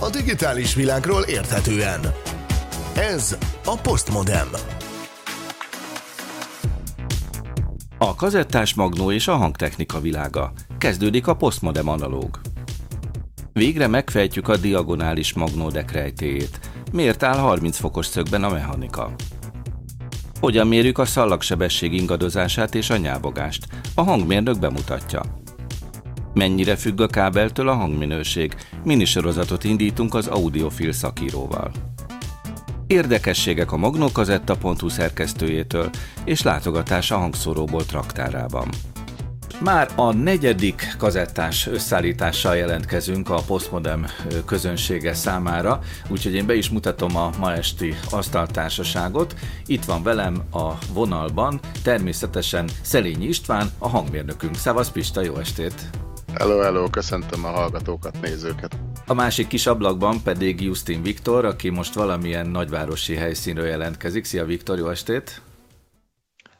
A digitális világról érthetően. Ez a Postmodem. A kazettás magnó és a hangtechnika világa. Kezdődik a Postmodem analóg. Végre megfejtjük a diagonális magnódek rejtéjét. Miért áll 30 fokos szögben a mechanika? Hogyan mérjük a szallagsebesség ingadozását és a nyábogást? A hangmérnök bemutatja. Mennyire függ a kábeltől a hangminőség? Minisorozatot indítunk az audiofil szakíróval. Érdekességek a magnokazetta.hu szerkesztőjétől és látogatás a hangszóróból traktárában. Már a negyedik kazettás összeállítással jelentkezünk a Postmodem közönsége számára, úgyhogy én be is mutatom a ma esti asztaltársaságot. Itt van velem a vonalban természetesen Szelényi István, a hangmérnökünk. Szevasz Pista, jó estét! Hello, hello, köszöntöm a hallgatókat, nézőket. A másik kis ablakban pedig Justin Viktor, aki most valamilyen nagyvárosi helyszínről jelentkezik. Szia Viktor, jó estét!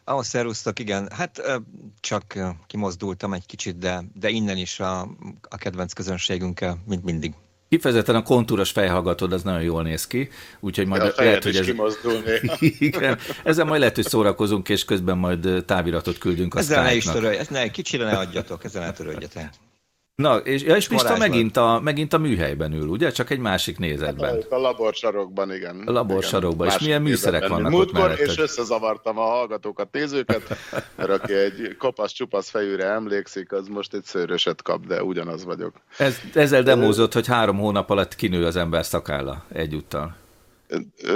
Ah, szerusztok, igen. Hát csak kimozdultam egy kicsit, de, de innen is a, a kedvenc közönségünkkel, mint mindig. Kifejezetten a kontúros fejhallgatod, az nagyon jól néz ki, úgyhogy majd ja, lehet, hogy ez... Igen, ezzel majd lehet, hogy szórakozunk, és közben majd táviratot küldünk a Ezzel ne is törölj, ne, kicsire ne adjatok, ezzel ne törődjetek. Na, és, ja, és Pista megint a, megint a műhelyben ül, ugye? Csak egy másik nézetben. Hát, a laborsarokban, igen. A laborsarokban. És milyen műszerek vannak Múltkor, ott és összezavartam a hallgatókat, nézőket, mert aki egy kopasz-csupasz fejűre emlékszik, az most egy szőröset kap, de ugyanaz vagyok. Ez, ezzel demózott, hogy három hónap alatt kinő az ember szakálla egyúttal.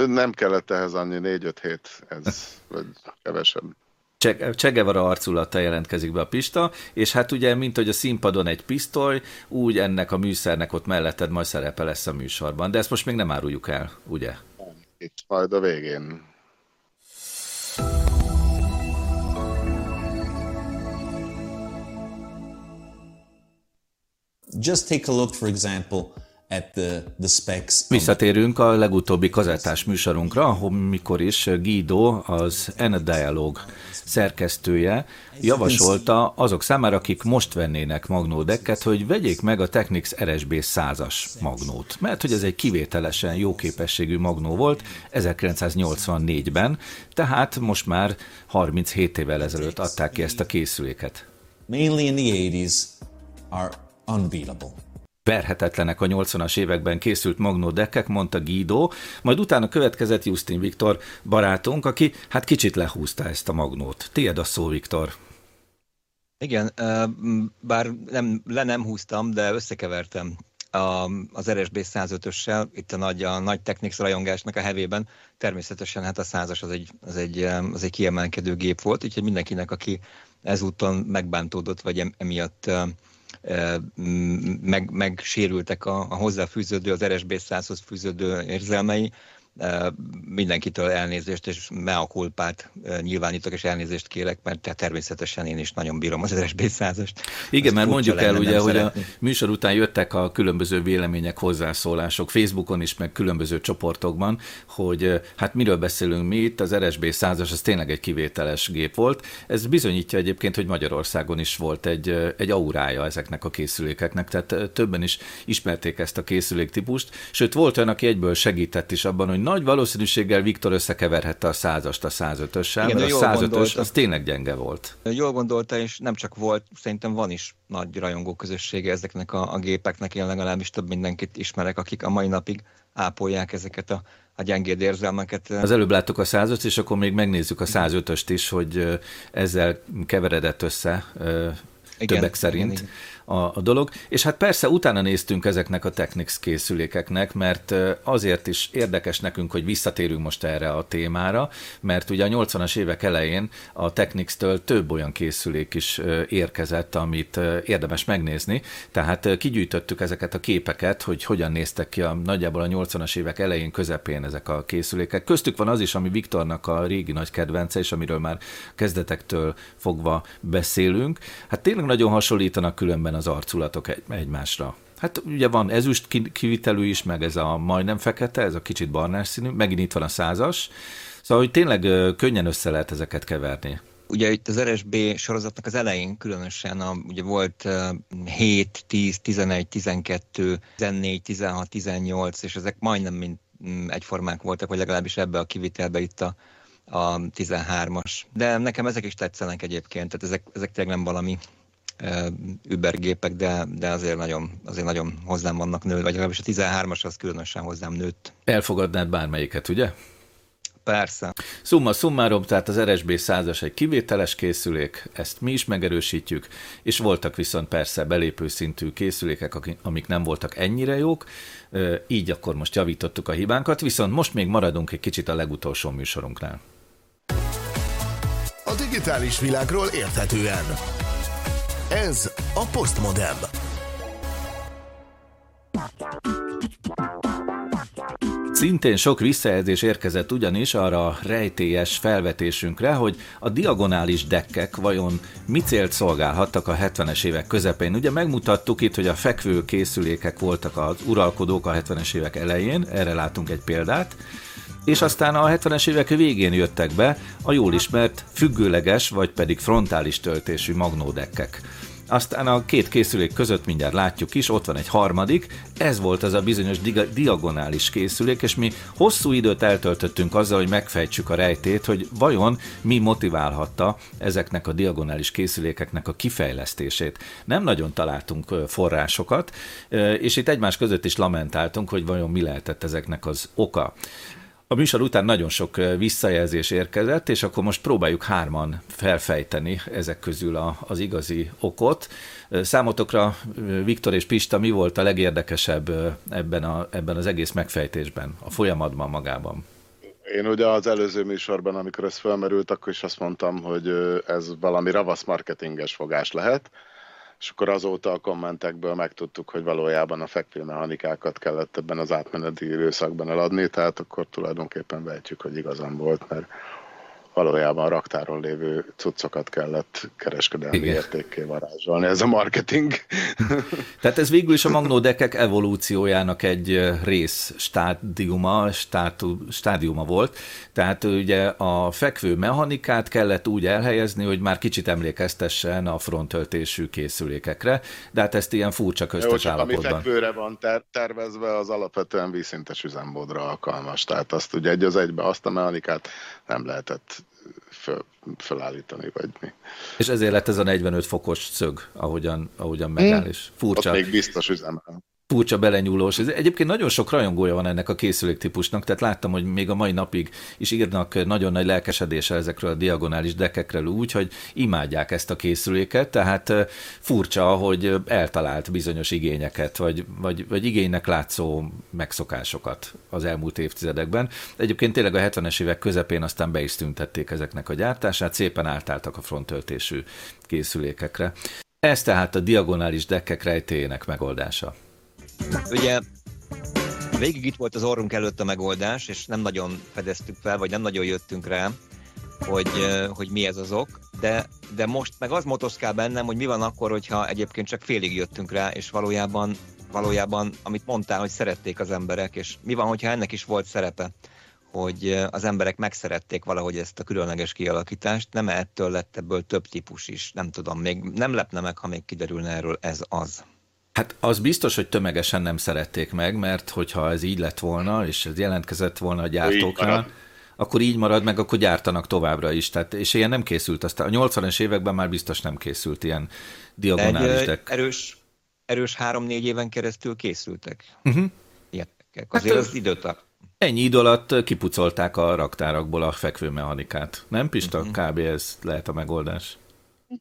Nem kellett ehhez annyi, négy-öt hét, ez, vagy kevesebb. Csegevara arculata jelentkezik be a Pista, és hát ugye, mint hogy a színpadon egy pisztoly, úgy ennek a műszernek ott melletted majd szerepe lesz a műsorban. De ezt most még nem áruljuk el, ugye? Itt majd a végén. Just take a look, for example, Visszatérünk a legutóbbi kazettás műsorunkra, ahol mikor is Guido, az N Dialog szerkesztője javasolta azok számára, akik most vennének magnódekket, hogy vegyék meg a Technics RSB 100-as magnót. Mert hogy ez egy kivételesen jó képességű magnó volt 1984-ben, tehát most már 37 évvel ezelőtt adták ki ezt a készüléket. Mainly in the 80s are unbeatable verhetetlenek a 80-as években készült Magnó dekkek, mondta Guido, majd utána következett Justin Viktor barátunk, aki hát kicsit lehúzta ezt a Magnót. Tied a szó, Viktor. Igen, bár nem, le nem húztam, de összekevertem a, az RSB 105-össel, itt a nagy, a nagy Technics rajongásnak a hevében. Természetesen hát a 100-as az egy, az egy, az egy kiemelkedő gép volt, úgyhogy mindenkinek, aki ezúton megbántódott, vagy emiatt meg, megsérültek a, a hozzáfűződő, az RSB 100-hoz fűződő érzelmei, mindenkitől elnézést és mea culpát nyilvánítok, és elnézést kérek, mert természetesen én is nagyon bírom az RSB 100 Igen, mert mondjuk el ugye, hogy a műsor után jöttek a különböző vélemények, hozzászólások Facebookon is, meg különböző csoportokban, hogy hát miről beszélünk mi itt, az RSB 100-as az tényleg egy kivételes gép volt. Ez bizonyítja egyébként, hogy Magyarországon is volt egy, egy aurája ezeknek a készülékeknek, tehát többen is ismerték ezt a készüléktípust, sőt volt olyan, aki egyből segített is abban, hogy nagy valószínűséggel Viktor összekeverhette a százast a 105-össel, Igen, mert a 105-ös az tényleg gyenge volt. Jól gondolta, és nem csak volt, szerintem van is nagy rajongó közössége ezeknek a, a gépeknek, én legalábbis több mindenkit ismerek, akik a mai napig ápolják ezeket a, a gyengéd érzelmeket. Az előbb láttuk a 105 és akkor még megnézzük a 105-öst is, hogy ezzel keveredett össze igen, többek szerint. Igen, igen a, a dolog. És hát persze utána néztünk ezeknek a Technics készülékeknek, mert azért is érdekes nekünk, hogy visszatérünk most erre a témára, mert ugye a 80-as évek elején a Technics-től több olyan készülék is érkezett, amit érdemes megnézni. Tehát kigyűjtöttük ezeket a képeket, hogy hogyan néztek ki a nagyjából a 80-as évek elején, közepén ezek a készülékek. Köztük van az is, ami Viktornak a régi nagy kedvence, és amiről már kezdetektől fogva beszélünk. Hát tényleg nagyon hasonlítanak különben az arculatok egy, egymásra. Hát ugye van ezüst kivitelű is, meg ez a majdnem fekete, ez a kicsit barnás színű, megint itt van a százas, szóval hogy tényleg könnyen össze lehet ezeket keverni. Ugye itt az RSB sorozatnak az elején különösen a, ugye volt 7, 10, 11, 12, 14, 16, 18, és ezek majdnem mind mm, egyformák voltak, vagy legalábbis ebbe a kivitelbe itt a, a 13-as. De nekem ezek is tetszenek egyébként, tehát ezek, ezek tényleg nem valami übergépek, de, de azért, nagyon, azért nagyon hozzám vannak nő, vagy legalábbis a 13-as az különösen hozzám nőtt. Elfogadnád bármelyiket, ugye? Persze. Summa summarum, tehát az RSB 100-as egy kivételes készülék, ezt mi is megerősítjük, és voltak viszont persze belépő szintű készülékek, amik nem voltak ennyire jók, így akkor most javítottuk a hibánkat, viszont most még maradunk egy kicsit a legutolsó műsorunknál. A digitális világról érthetően. Ez a Postmodem. Szintén sok visszajelzés érkezett ugyanis arra a rejtélyes felvetésünkre, hogy a diagonális dekkek vajon mi célt szolgálhattak a 70-es évek közepén. Ugye megmutattuk itt, hogy a fekvő készülékek voltak az uralkodók a 70-es évek elején, erre látunk egy példát, és aztán a 70-es évek végén jöttek be a jól ismert függőleges vagy pedig frontális töltésű magnódekkek. Aztán a két készülék között mindjárt látjuk is, ott van egy harmadik, ez volt az a bizonyos diagonális készülék, és mi hosszú időt eltöltöttünk azzal, hogy megfejtsük a rejtét, hogy vajon mi motiválhatta ezeknek a diagonális készülékeknek a kifejlesztését. Nem nagyon találtunk forrásokat, és itt egymás között is lamentáltunk, hogy vajon mi lehetett ezeknek az oka. A műsor után nagyon sok visszajelzés érkezett, és akkor most próbáljuk hárman felfejteni ezek közül a, az igazi okot. Számotokra, Viktor és Pista, mi volt a legérdekesebb ebben, a, ebben az egész megfejtésben, a folyamatban magában? Én ugye az előző műsorban, amikor ez felmerült, akkor is azt mondtam, hogy ez valami ravasz marketinges fogás lehet, és akkor azóta a kommentekből megtudtuk, hogy valójában a fekvőmechanikákat kellett ebben az átmeneti időszakban eladni, tehát akkor tulajdonképpen vehetjük, hogy igazam volt, mert valójában a raktáron lévő cuccokat kellett kereskedelmi Igen. értékké varázsolni, ez a marketing. Tehát ez végül is a magnódekek evolúciójának egy rész stádiuma, státu, stádiuma volt, tehát ugye a fekvő mechanikát kellett úgy elhelyezni, hogy már kicsit emlékeztessen a fronttöltésű készülékekre, de hát ezt ilyen furcsa köztes Jó, állapotban. Ami fekvőre van ter- tervezve, az alapvetően vízszintes üzemmódra alkalmas, tehát azt ugye egy az egybe azt a mechanikát nem lehetett föl, fölállítani, vagy mi. És ezért lett ez a 45 fokos szög, ahogyan, ahogyan megáll, hmm. és furcsa. Ott még biztos üzemel furcsa belenyúlós. Ez egyébként nagyon sok rajongója van ennek a készülék típusnak, tehát láttam, hogy még a mai napig is írnak nagyon nagy lelkesedéssel ezekről a diagonális dekekről úgy, hogy imádják ezt a készüléket, tehát furcsa, hogy eltalált bizonyos igényeket, vagy, vagy, vagy igénynek látszó megszokásokat az elmúlt évtizedekben. Egyébként tényleg a 70-es évek közepén aztán be is tüntették ezeknek a gyártását, szépen átálltak a fronttöltésű készülékekre. Ez tehát a diagonális dekkek rejtéjének megoldása. Ugye végig itt volt az orrunk előtt a megoldás, és nem nagyon fedeztük fel, vagy nem nagyon jöttünk rá, hogy, hogy mi ez az ok, de, de most meg az motoszkál bennem, hogy mi van akkor, hogyha egyébként csak félig jöttünk rá, és valójában, valójában amit mondtál, hogy szerették az emberek, és mi van, hogyha ennek is volt szerepe, hogy az emberek megszerették valahogy ezt a különleges kialakítást, nem ettől lett ebből több típus is, nem tudom, még nem lepne meg, ha még kiderülne erről ez az. Hát az biztos, hogy tömegesen nem szerették meg, mert hogyha ez így lett volna, és ez jelentkezett volna a gyártóknál, akkor így marad meg, akkor gyártanak továbbra is. Tehát, és ilyen nem készült. Aztán a 80-es években már biztos nem készült ilyen diagonális Egy, erős, erős három-négy éven keresztül készültek. Uh-huh. Ilyenek. Azért hát, az időt Ennyi idő alatt kipucolták a raktárakból a fekvőmechanikát. Nem, Pista? Uh-huh. Kb. ez lehet a megoldás.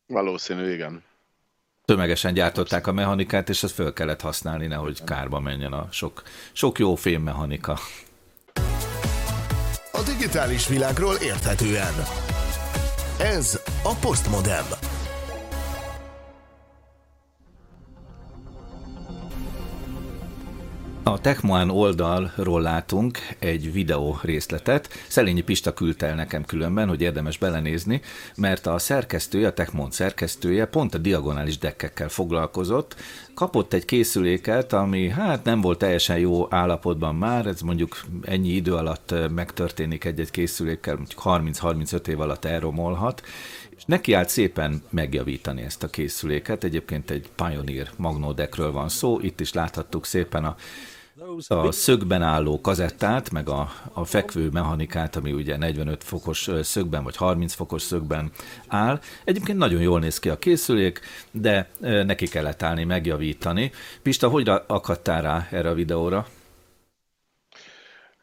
Valószínű, igen tömegesen gyártották a mechanikát, és ezt föl kellett használni, nehogy kárba menjen a sok, sok jó fémmechanika. A digitális világról érthetően. Ez a Postmodem. A Techmoan oldalról látunk egy videó részletet. Szelényi Pista küldte el nekem különben, hogy érdemes belenézni, mert a szerkesztője, a Techmon szerkesztője pont a diagonális dekkekkel foglalkozott. Kapott egy készüléket, ami hát nem volt teljesen jó állapotban már, ez mondjuk ennyi idő alatt megtörténik egy-egy készülékkel, mondjuk 30-35 év alatt elromolhat, És neki állt szépen megjavítani ezt a készüléket. Egyébként egy Pioneer magnódekről van szó. Itt is láthattuk szépen a a szögben álló kazettát, meg a, a fekvő mechanikát, ami ugye 45 fokos szögben, vagy 30 fokos szögben áll. Egyébként nagyon jól néz ki a készülék, de neki kellett állni, megjavítani. Pista, hogy akadtál rá erre a videóra?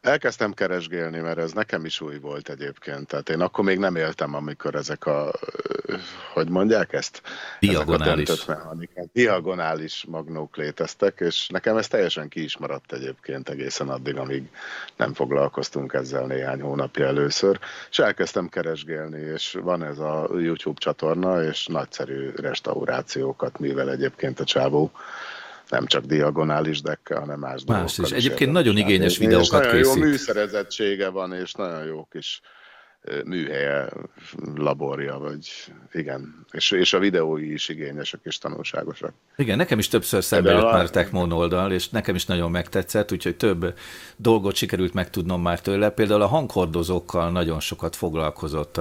Elkezdtem keresgélni, mert ez nekem is új volt egyébként. Tehát én akkor még nem éltem, amikor ezek a, hogy mondják ezt? Diagonális. Ezek a diagonális magnók léteztek, és nekem ez teljesen ki is maradt egyébként egészen addig, amíg nem foglalkoztunk ezzel néhány hónapja először. És elkezdtem keresgélni, és van ez a YouTube csatorna, és nagyszerű restaurációkat művel egyébként a csávó nem csak diagonális dekkel, hanem más, más is. Egyébként nagyon igényes videókat nagyon készít. jó műszerezettsége van, és nagyon jó kis műhelye, laborja, vagy igen. És, és a videói is igényesek és tanulságosak. Igen, nekem is többször szembe jött már a Techmon oldal, és nekem is nagyon megtetszett, úgyhogy több dolgot sikerült megtudnom már tőle. Például a hanghordozókkal nagyon sokat foglalkozott,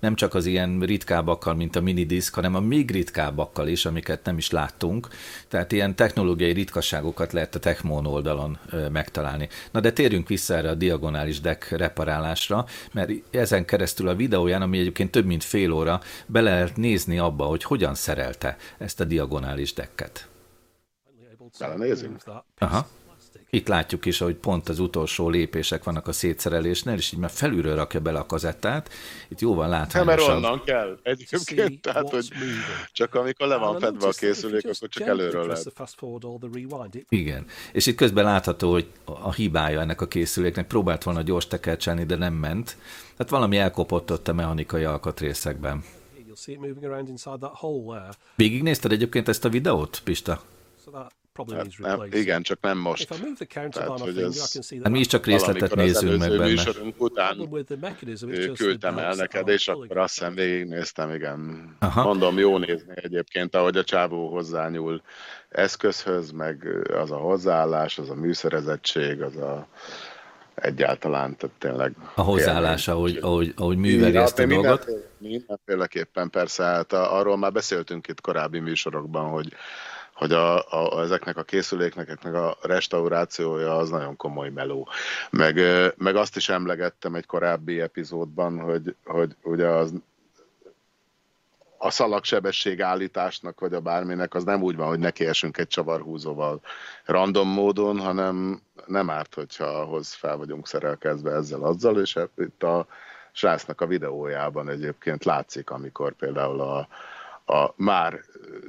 nem csak az ilyen ritkábbakkal, mint a minidisc, hanem a még ritkábbakkal is, amiket nem is láttunk. Tehát ilyen technológiai ritkaságokat lehet a Techmon oldalon megtalálni. Na de térjünk vissza erre a diagonális deck reparálásra, mert ezen keresztül a videóján, ami egyébként több mint fél óra, be lehet nézni abba, hogy hogyan szerelte ezt a diagonális dekket. Belenézünk? Aha. Itt látjuk is, hogy pont az utolsó lépések vannak a szétszerelésnél, és így már felülről rakja bele a kazettát. Itt jóval látványosabb. mert onnan kell egyébként, tehát hogy csak amikor le van fedve a készülék, akkor csak előről lehet. Igen, és itt közben látható, hogy a hibája ennek a készüléknek próbált volna gyors tekercselni, de nem ment. Tehát valami elkopott ott a mechanikai alkatrészekben. Végignézted egyébként ezt a videót, Pista? Hát nem, igen, csak nem most. Tehát, hogy ez hát mi is csak részletet nézünk meg benne. műsorunk után küldtem el neked, és akkor azt hiszem végignéztem, igen. Aha. Mondom, jó nézni egyébként, ahogy a csávó hozzányúl eszközhöz, meg az a hozzáállás, az a műszerezettség, az a egyáltalán, tehát tényleg... A hozzáállás, ahogy, ahogy, ahogy műveli ezt a dolgot. Mindenféle, mindenféleképpen persze, hát arról már beszéltünk itt korábbi műsorokban, hogy hogy a, a, ezeknek a készüléknek a restaurációja az nagyon komoly meló. Meg, meg azt is emlegettem egy korábbi epizódban, hogy, hogy ugye az a szalagsebesség állításnak, vagy a bárminek, az nem úgy van, hogy nekiesünk egy csavarhúzóval random módon, hanem nem árt, hogyha ahhoz fel vagyunk szerelkezve ezzel, azzal, és itt a srácnak a videójában egyébként látszik, amikor például a, a már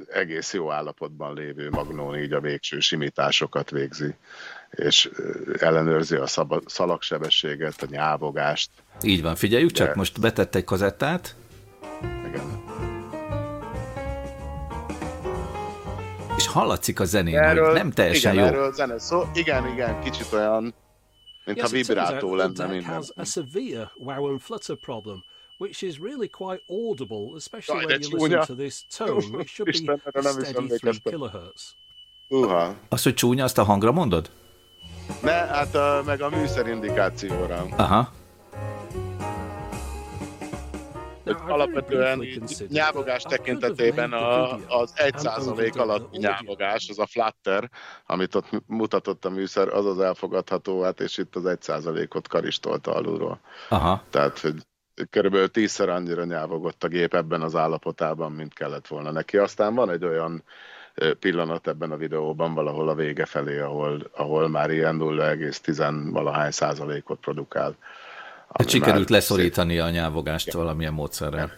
egész jó állapotban lévő magnón így a végső simításokat végzi, és ellenőrzi a szalagsebességet, a nyávogást. Így van, figyeljük csak, most betett egy kazettát. Igen. És hallatszik a zenén, erről, hogy nem teljesen igen, jó. Erről zene szó. Igen, igen, kicsit olyan, mint yes, ha vibrátó lenne minden. has a severe wow and flutter problem which is really quite audible, especially when you listen to this tone, which should be steady 3 kilohertz. Uha. Az, hogy csúnya, azt a hangra mondod? Ne, hát a, meg a műszerindikációra. Aha. Hogy alapvetően nyávogás tekintetében a, az 1% alatti nyávogás, az a flutter, amit ott mutatott a műszer, az az elfogadható, hát és itt az 1%-ot karistolta alulról. Aha. Tehát, hogy körülbelül tízszer annyira nyávogott a gép ebben az állapotában, mint kellett volna neki. Aztán van egy olyan pillanat ebben a videóban valahol a vége felé, ahol, ahol már ilyen 0,10 valahány százalékot produkál. Hát sikerült leszorítani a nyávogást ja. valamilyen módszerrel.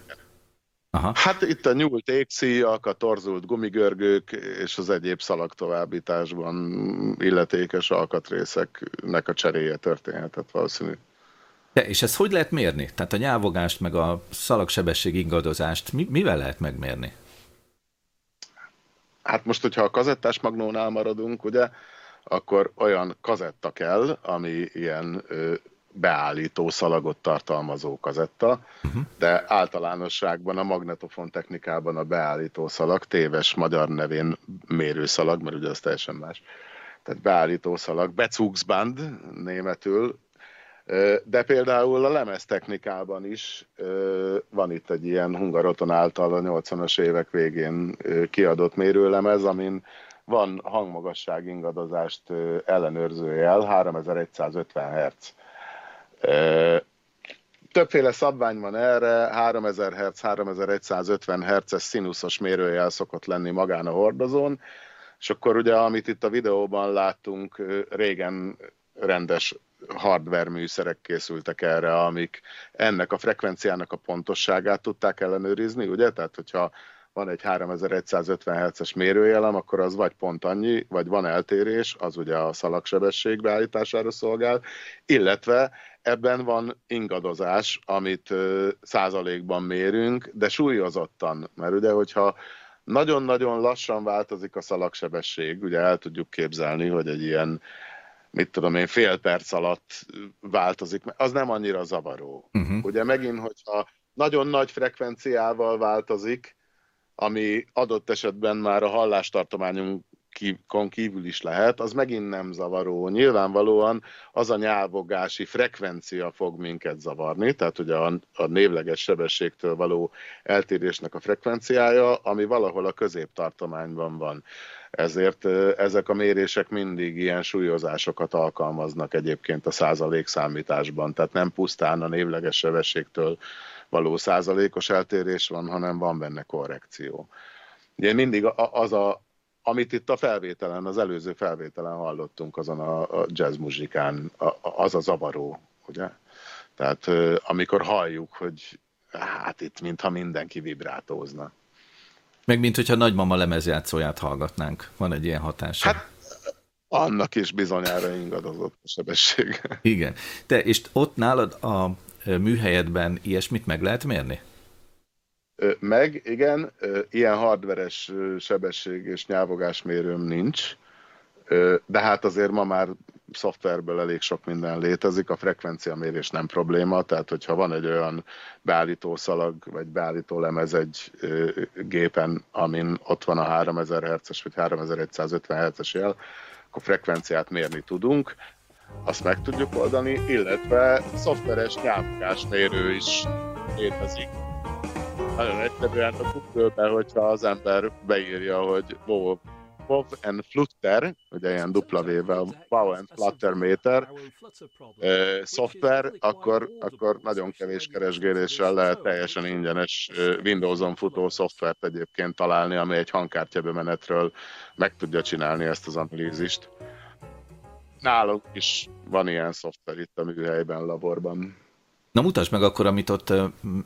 Aha. Hát itt a nyúlt égszíjak, a torzult gumigörgők és az egyéb szalag továbbításban illetékes alkatrészeknek a cseréje történhetett valószínű. De, és ezt hogy lehet mérni? Tehát a nyávogást, meg a szalagsebesség ingadozást mi, mivel lehet megmérni? Hát most, hogyha a kazettás magnónál maradunk, ugye, akkor olyan kazetta kell, ami ilyen ö, beállító szalagot tartalmazó kazetta, uh-huh. de általánosságban a magnetofon technikában a beállító szalag téves magyar nevén mérőszalag, mert ugye az teljesen más. Tehát beállító szalag, Bezugsband németül, De például a lemeztechnikában is van itt egy ilyen Hungaroton által a 80-as évek végén kiadott mérőlemez, amin van hangmagasság ingadozást ellenőrző jel, 3150 Hz. Többféle szabvány van erre, 3000 Hz, 3150 Hz-es színuszos mérőjel szokott lenni magán a hordozón, és akkor ugye, amit itt a videóban láttunk, régen rendes hardware műszerek készültek erre, amik ennek a frekvenciának a pontosságát tudták ellenőrizni, ugye? Tehát, hogyha van egy 3150 Hz-es mérőjelem, akkor az vagy pont annyi, vagy van eltérés, az ugye a szalagsebesség beállítására szolgál, illetve ebben van ingadozás, amit százalékban mérünk, de súlyozottan, mert ugye, hogyha nagyon-nagyon lassan változik a szalagsebesség, ugye el tudjuk képzelni, hogy egy ilyen mit tudom én, fél perc alatt változik, az nem annyira zavaró. Uh-huh. Ugye megint, hogyha nagyon nagy frekvenciával változik, ami adott esetben már a hallástartományunk kívül is lehet, az megint nem zavaró. Nyilvánvalóan az a nyelvogási frekvencia fog minket zavarni, tehát ugye a, a névleges sebességtől való eltérésnek a frekvenciája, ami valahol a középtartományban van. Ezért ezek a mérések mindig ilyen súlyozásokat alkalmaznak egyébként a százalék számításban, tehát nem pusztán a névleges sebességtől való százalékos eltérés van, hanem van benne korrekció. Ugye mindig az a, amit itt a felvételen, az előző felvételen hallottunk azon a, jazz muzsikán, az a zavaró, ugye? Tehát amikor halljuk, hogy hát itt mintha mindenki vibrátózna. Meg mint hogyha nagymama lemezjátszóját hallgatnánk. Van egy ilyen hatása. Hát annak is bizonyára ingadozott a sebesség. Igen. Te, és ott nálad a műhelyedben ilyesmit meg lehet mérni? Meg, igen, ilyen hardveres sebesség és nyávogásmérőm nincs, de hát azért ma már szoftverből elég sok minden létezik, a frekvencia mérés nem probléma, tehát hogyha van egy olyan beállító szalag, vagy beállító lemez egy gépen, amin ott van a 3000 Hz-es vagy 3150 Hz-es jel, akkor frekvenciát mérni tudunk, azt meg tudjuk oldani, illetve szoftveres nyávogásmérő is létezik nagyon egyszerűen a Google-be, hogyha az ember beírja, hogy WoW, WoW and Flutter, ugye ilyen dupla V-vel, WoW and Flutter meter szoftver, akkor, akkor nagyon kevés keresgéléssel lehet teljesen ingyenes Windows-on futó szoftvert egyébként találni, ami egy hangkártyabemenetről meg tudja csinálni ezt az analízist. Nálunk is van ilyen szoftver itt a műhelyben, laborban. Na mutasd meg akkor, amit ott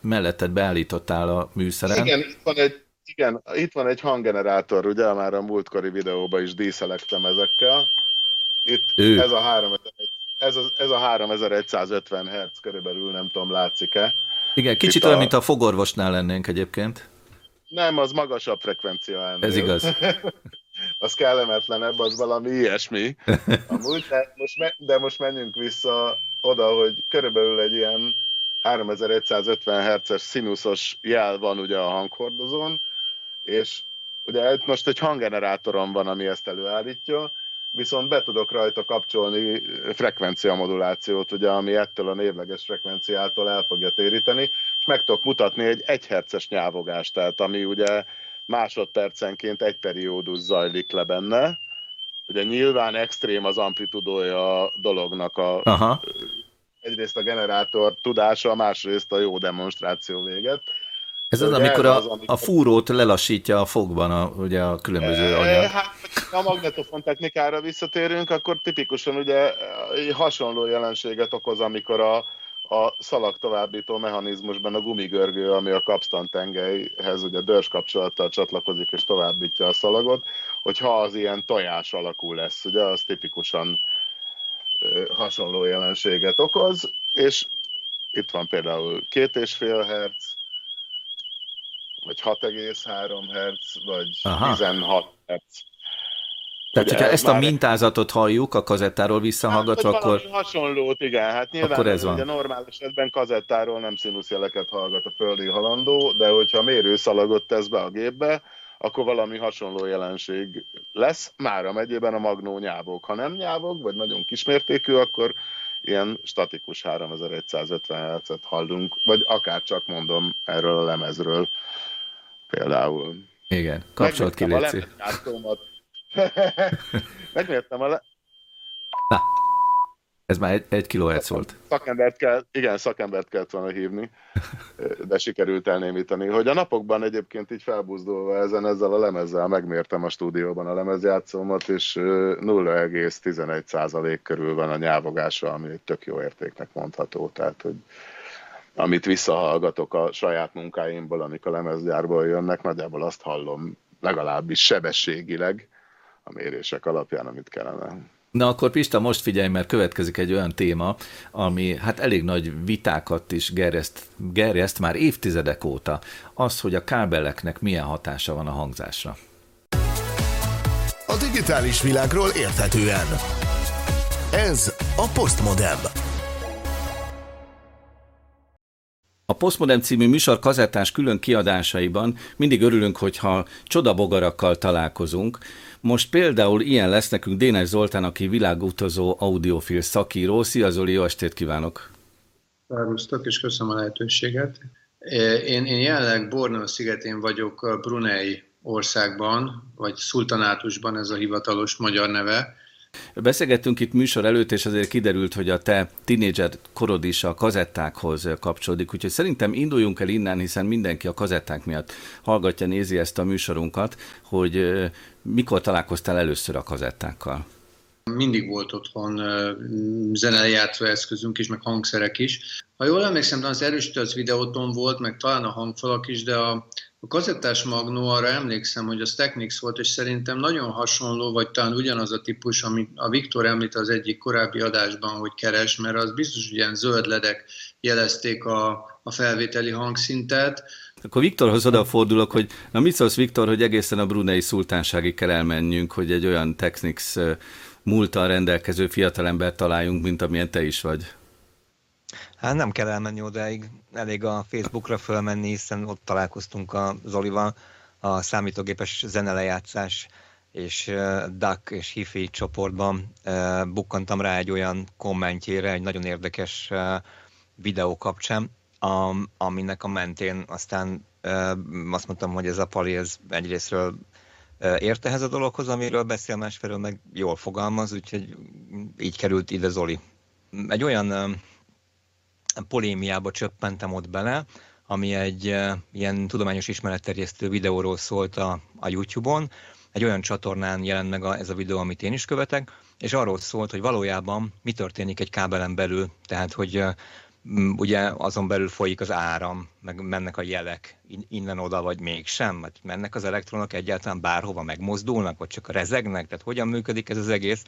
melletted beállítottál a műszeren. Igen, itt van egy, igen, itt van egy hanggenerátor, ugye már a múltkori videóban is díszelektem ezekkel. Itt ő. ez a 3000, ez, a, ez a 3150 Hz körülbelül, nem tudom, látszik-e. Igen, kicsit itt olyan, a... mint a fogorvosnál lennénk egyébként. Nem, az magasabb frekvencia ennél. Ez igaz. az kellemetlenebb, az valami ilyesmi. Amúgy, de most, me, de most menjünk vissza oda, hogy körülbelül egy ilyen 3150 Hz-es színuszos jel van ugye a hanghordozón, és ugye most egy hanggenerátorom van, ami ezt előállítja, viszont be tudok rajta kapcsolni frekvencia modulációt, ugye, ami ettől a névleges frekvenciától el fogja téríteni, és meg tudok mutatni egy 1 Hz-es nyávogást, tehát ami ugye másodpercenként egy periódus zajlik le benne. Ugye nyilván extrém az amplitudója a dolognak a Aha. Egyrészt a generátor tudása, másrészt a jó demonstráció véget. Ez az, amikor a, az, amikor a fúrót lelassítja a fogban, a, ugye a különböző e, anyag. Hát, ha a magnetofon technikára visszatérünk, akkor tipikusan ugye hasonló jelenséget okoz, amikor a, a szalag továbbító mechanizmusban a gumigörgő, ami a kapsztan tengelyhez ugye dörzs kapcsolattal csatlakozik és továbbítja a szalagot, hogyha az ilyen tojás alakú lesz, ugye az tipikusan hasonló jelenséget okoz, és itt van például két és fél hertz, vagy 6,3 hertz, vagy Aha. 16 hertz. Tehát, hogyha ezt a mintázatot halljuk a kazettáról visszahallgatva, hát, akkor... hasonlót, igen. Hát nyilván akkor ez van. ugye normál esetben kazettáról nem színuszjeleket hallgat a földi halandó, de hogyha mérőszalagot tesz be a gépbe, akkor valami hasonló jelenség lesz. Már a megyében a magnó nyávog. Ha nem nyávog, vagy nagyon kismértékű, akkor ilyen statikus 3150 Hz-et hallunk, vagy akár csak mondom erről a lemezről például. Igen, kapcsolat ki, Léci. Megmértem a le... Na, ez már egy, egy kilohertz volt. Szakembert kell, igen, szakembert kellett volna hívni, de sikerült elnémítani. Hogy a napokban egyébként így felbuzdulva ezen, ezzel a lemezzel megmértem a stúdióban a lemezjátszómat, és 0,11% körül van a nyávogása, ami egy tök jó értéknek mondható. Tehát, hogy amit visszahallgatok a saját munkáimból, amik a lemezgyárból jönnek, nagyjából azt hallom legalábbis sebességileg a mérések alapján, amit kellene. Na akkor Pista, most figyelj, mert következik egy olyan téma, ami hát elég nagy vitákat is gerjeszt, gerjeszt már évtizedek óta. Az, hogy a kábeleknek milyen hatása van a hangzásra. A digitális világról érthetően. Ez a Postmodem. A Postmodem című műsor kazettás külön kiadásaiban mindig örülünk, hogyha csodabogarakkal találkozunk, most például ilyen lesz nekünk Dénes Zoltán, aki világutazó audiofil szakíró. Szia Zoli, jó estét kívánok! Szervusztok, és köszönöm a lehetőséget. Én, én jelenleg Borneo szigetén vagyok Brunei országban, vagy Szultanátusban, ez a hivatalos magyar neve, Beszélgettünk itt műsor előtt, és azért kiderült, hogy a te tinédzser korod is a kazettákhoz kapcsolódik, úgyhogy szerintem induljunk el innen, hiszen mindenki a kazetták miatt hallgatja, nézi ezt a műsorunkat, hogy mikor találkoztál először a kazettákkal? Mindig volt otthon zenelejátszó eszközünk is, meg hangszerek is. Ha jól emlékszem, az erősítő videóton volt, meg talán a hangfalak is, de a, a kazettás magnó, arra emlékszem, hogy az Technics volt, és szerintem nagyon hasonló, vagy talán ugyanaz a típus, amit a Viktor említ az egyik korábbi adásban, hogy keres, mert az biztos, hogy ilyen zöld ledek jelezték a, a felvételi hangszintet. Akkor Viktorhoz odafordulok, hogy na mit szólsz Viktor, hogy egészen a Brunei szultánságig kell elmenjünk, hogy egy olyan Technics múltal rendelkező fiatalember találjunk, mint amilyen te is vagy? Hát nem kell elmenni odáig, elég a Facebookra fölmenni, hiszen ott találkoztunk a Zolival, a számítógépes zenelejátszás és DAC és HIFI csoportban bukkantam rá egy olyan kommentjére, egy nagyon érdekes videó kapcsán, aminek a mentén aztán azt mondtam, hogy ez a Pali, ez egyrésztről ért ehhez a dologhoz, amiről beszél, másfelől meg jól fogalmaz, úgyhogy így került ide Zoli. Egy olyan polémiába csöppentem ott bele, ami egy ilyen tudományos ismeretterjesztő videóról szólt a, a YouTube-on. Egy olyan csatornán jelent meg a, ez a videó, amit én is követek, és arról szólt, hogy valójában mi történik egy kábelen belül, tehát hogy ugye azon belül folyik az áram, meg mennek a jelek innen-oda, vagy mégsem, vagy mennek az elektronok egyáltalán bárhova? Megmozdulnak, vagy csak rezegnek, tehát hogyan működik ez az egész?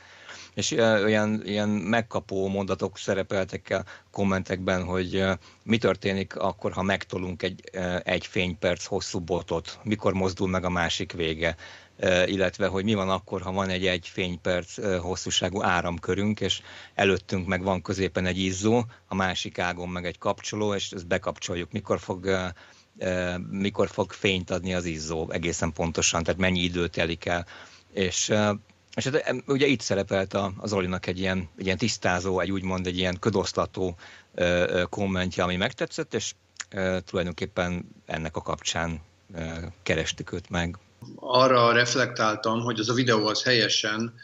És olyan ilyen megkapó mondatok szerepeltek a kommentekben, hogy mi történik akkor, ha megtolunk egy, egy fényperc hosszú botot, mikor mozdul meg a másik vége, illetve hogy mi van akkor, ha van egy egy fényperc hosszúságú áramkörünk, és előttünk meg van középen egy izzó, a másik ágon meg egy kapcsoló, és ezt bekapcsoljuk. Mikor fog mikor fog fényt adni az izzó egészen pontosan, tehát mennyi idő telik el. És és hát, ugye itt szerepelt az Olinak egy ilyen, egy ilyen tisztázó, egy úgymond egy ilyen ködoszlató kommentje, ami megtetszett, és tulajdonképpen ennek a kapcsán kerestük őt meg. Arra reflektáltam, hogy az a videó az helyesen,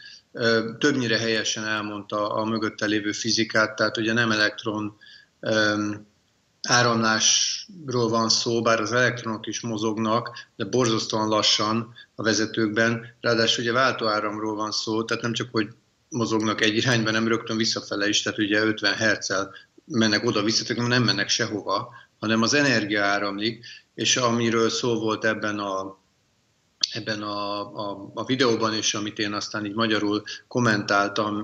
többnyire helyesen elmondta a mögötte lévő fizikát, tehát ugye nem elektron áramlásról van szó, bár az elektronok is mozognak, de borzasztóan lassan a vezetőkben. Ráadásul ugye váltóáramról van szó, tehát nem csak, hogy mozognak egy irányba, nem rögtön visszafele is, tehát ugye 50 hz mennek oda-vissza, nem mennek sehova, hanem az energia áramlik, és amiről szó volt ebben a ebben a, a, a videóban, és amit én aztán így magyarul kommentáltam,